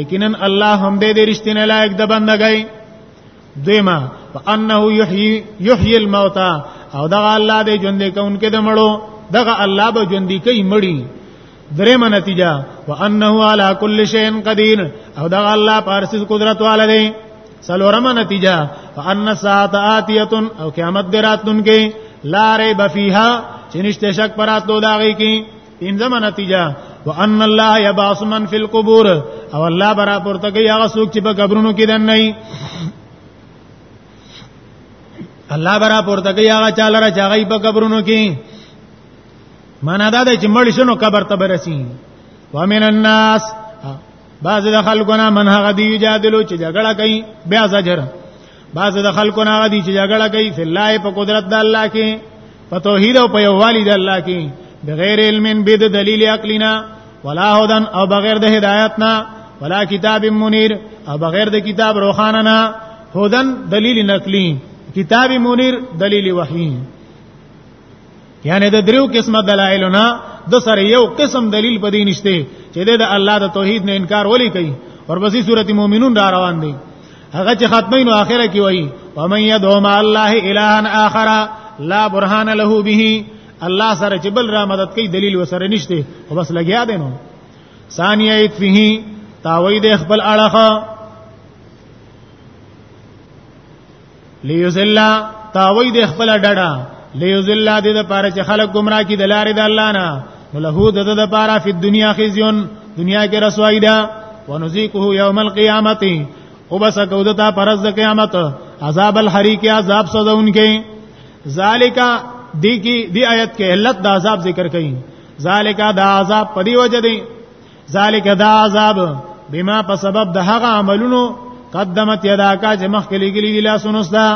یقینا الله هم به دې رښتینه لایق د بندګۍ دیمه فانه یحیی یحیی الموتى او دا الله دې ژوند کوونکې د مړو دغه الله به ژوند کوي مړی درېمه نتیجه وانه علی کل شیء قدیر او دا الله پارس قدرت والا دی سلورمه نتیجه وان ساعت آتیه او قیامت دراتن کې لا ریب فیها چې نشته شک پراتو داږي کې پنځمه نتیجه وان الله یبعث من فی القبور او الله برا پورته کوي هغه څوک چې په قبرونو کې دن نه الله برا پورته کوي هغه چاله را چاغي په قبرونو کې معنا دا ده چې مړ شنو قبر ته برسي ومن الناس بعض د خلکونه من هغه دی جادلو چې جګړه کوي بیا زجر بعض د خلکونه هغه دی چې جګړه کوي فی الله په قدرت د الله کې په توحید او په یووالي د الله کې بغیر علم بد دلیل عقلینا ولا هدن او بغیر د هدایت نه ولا کتاب منیر او بغیر د کتاب روخانه نه هدن دلیل نقلی کتاب منیر دلیل وحی یعنی د دریو قسمه دلایلونه د سره یو قسم دلیل پدې نشته چې د الله د توحید نه انکار ولي کوي ورپسې سورته مؤمنون را روان دي هغه چې ختمه نو اخره کې وایي ومن يدعو مع الله الها اخر لا برهان له به الله سره چې بل را مدد کوي دلیل وسره نشته خو بس لګیا دی نو ثانیه ایت فيه تاوید خپل اړه لیوزلا تاوی د خپل ډډه لیوزلا د لپاره چې خلک گمراه کی د لارې د الله نه له د د لپاره په دنیا کې زیون دنیا کې رسوایی ده ونذيقه يوم القيامه وبس کودتا پرز د قیامت عذاب الحریق عذاب سزاونکې ذالک دی کی دی آیت کې علت د عذاب ذکر کړي ذالک دا عذاب په دی وجه دی ذالک دا عذاب بما په سبب د هغه عملونو قدمت یداکا چې مخکې لګلې دي لاسونو ستا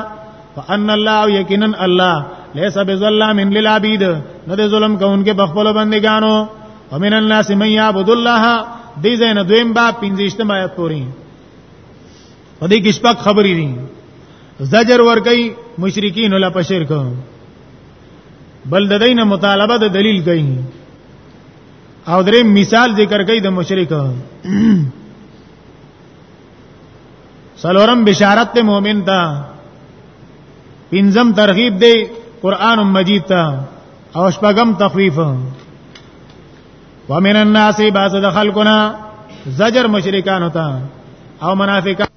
فان الله یقینا الله ليس بظلام للعبید نه د ظلم کوونکې په خپل بندګانو ومن الناس من يعبد الله دې زین دویم با پنځشتم آیات پوری په دې کې شپږ خبرې دي زجر ور کوي مشرکین ولا په شرک بل د دینه مطالبه د دلیل کوي او درې مثال ذکر کوي د مشرک سلورم بشارت ته مؤمن ته پنځم ترغیب دی قران مجید ته او شپږم تخفیف ومن الناس بعض د خلقنا زجر مشرکان ته او منافقان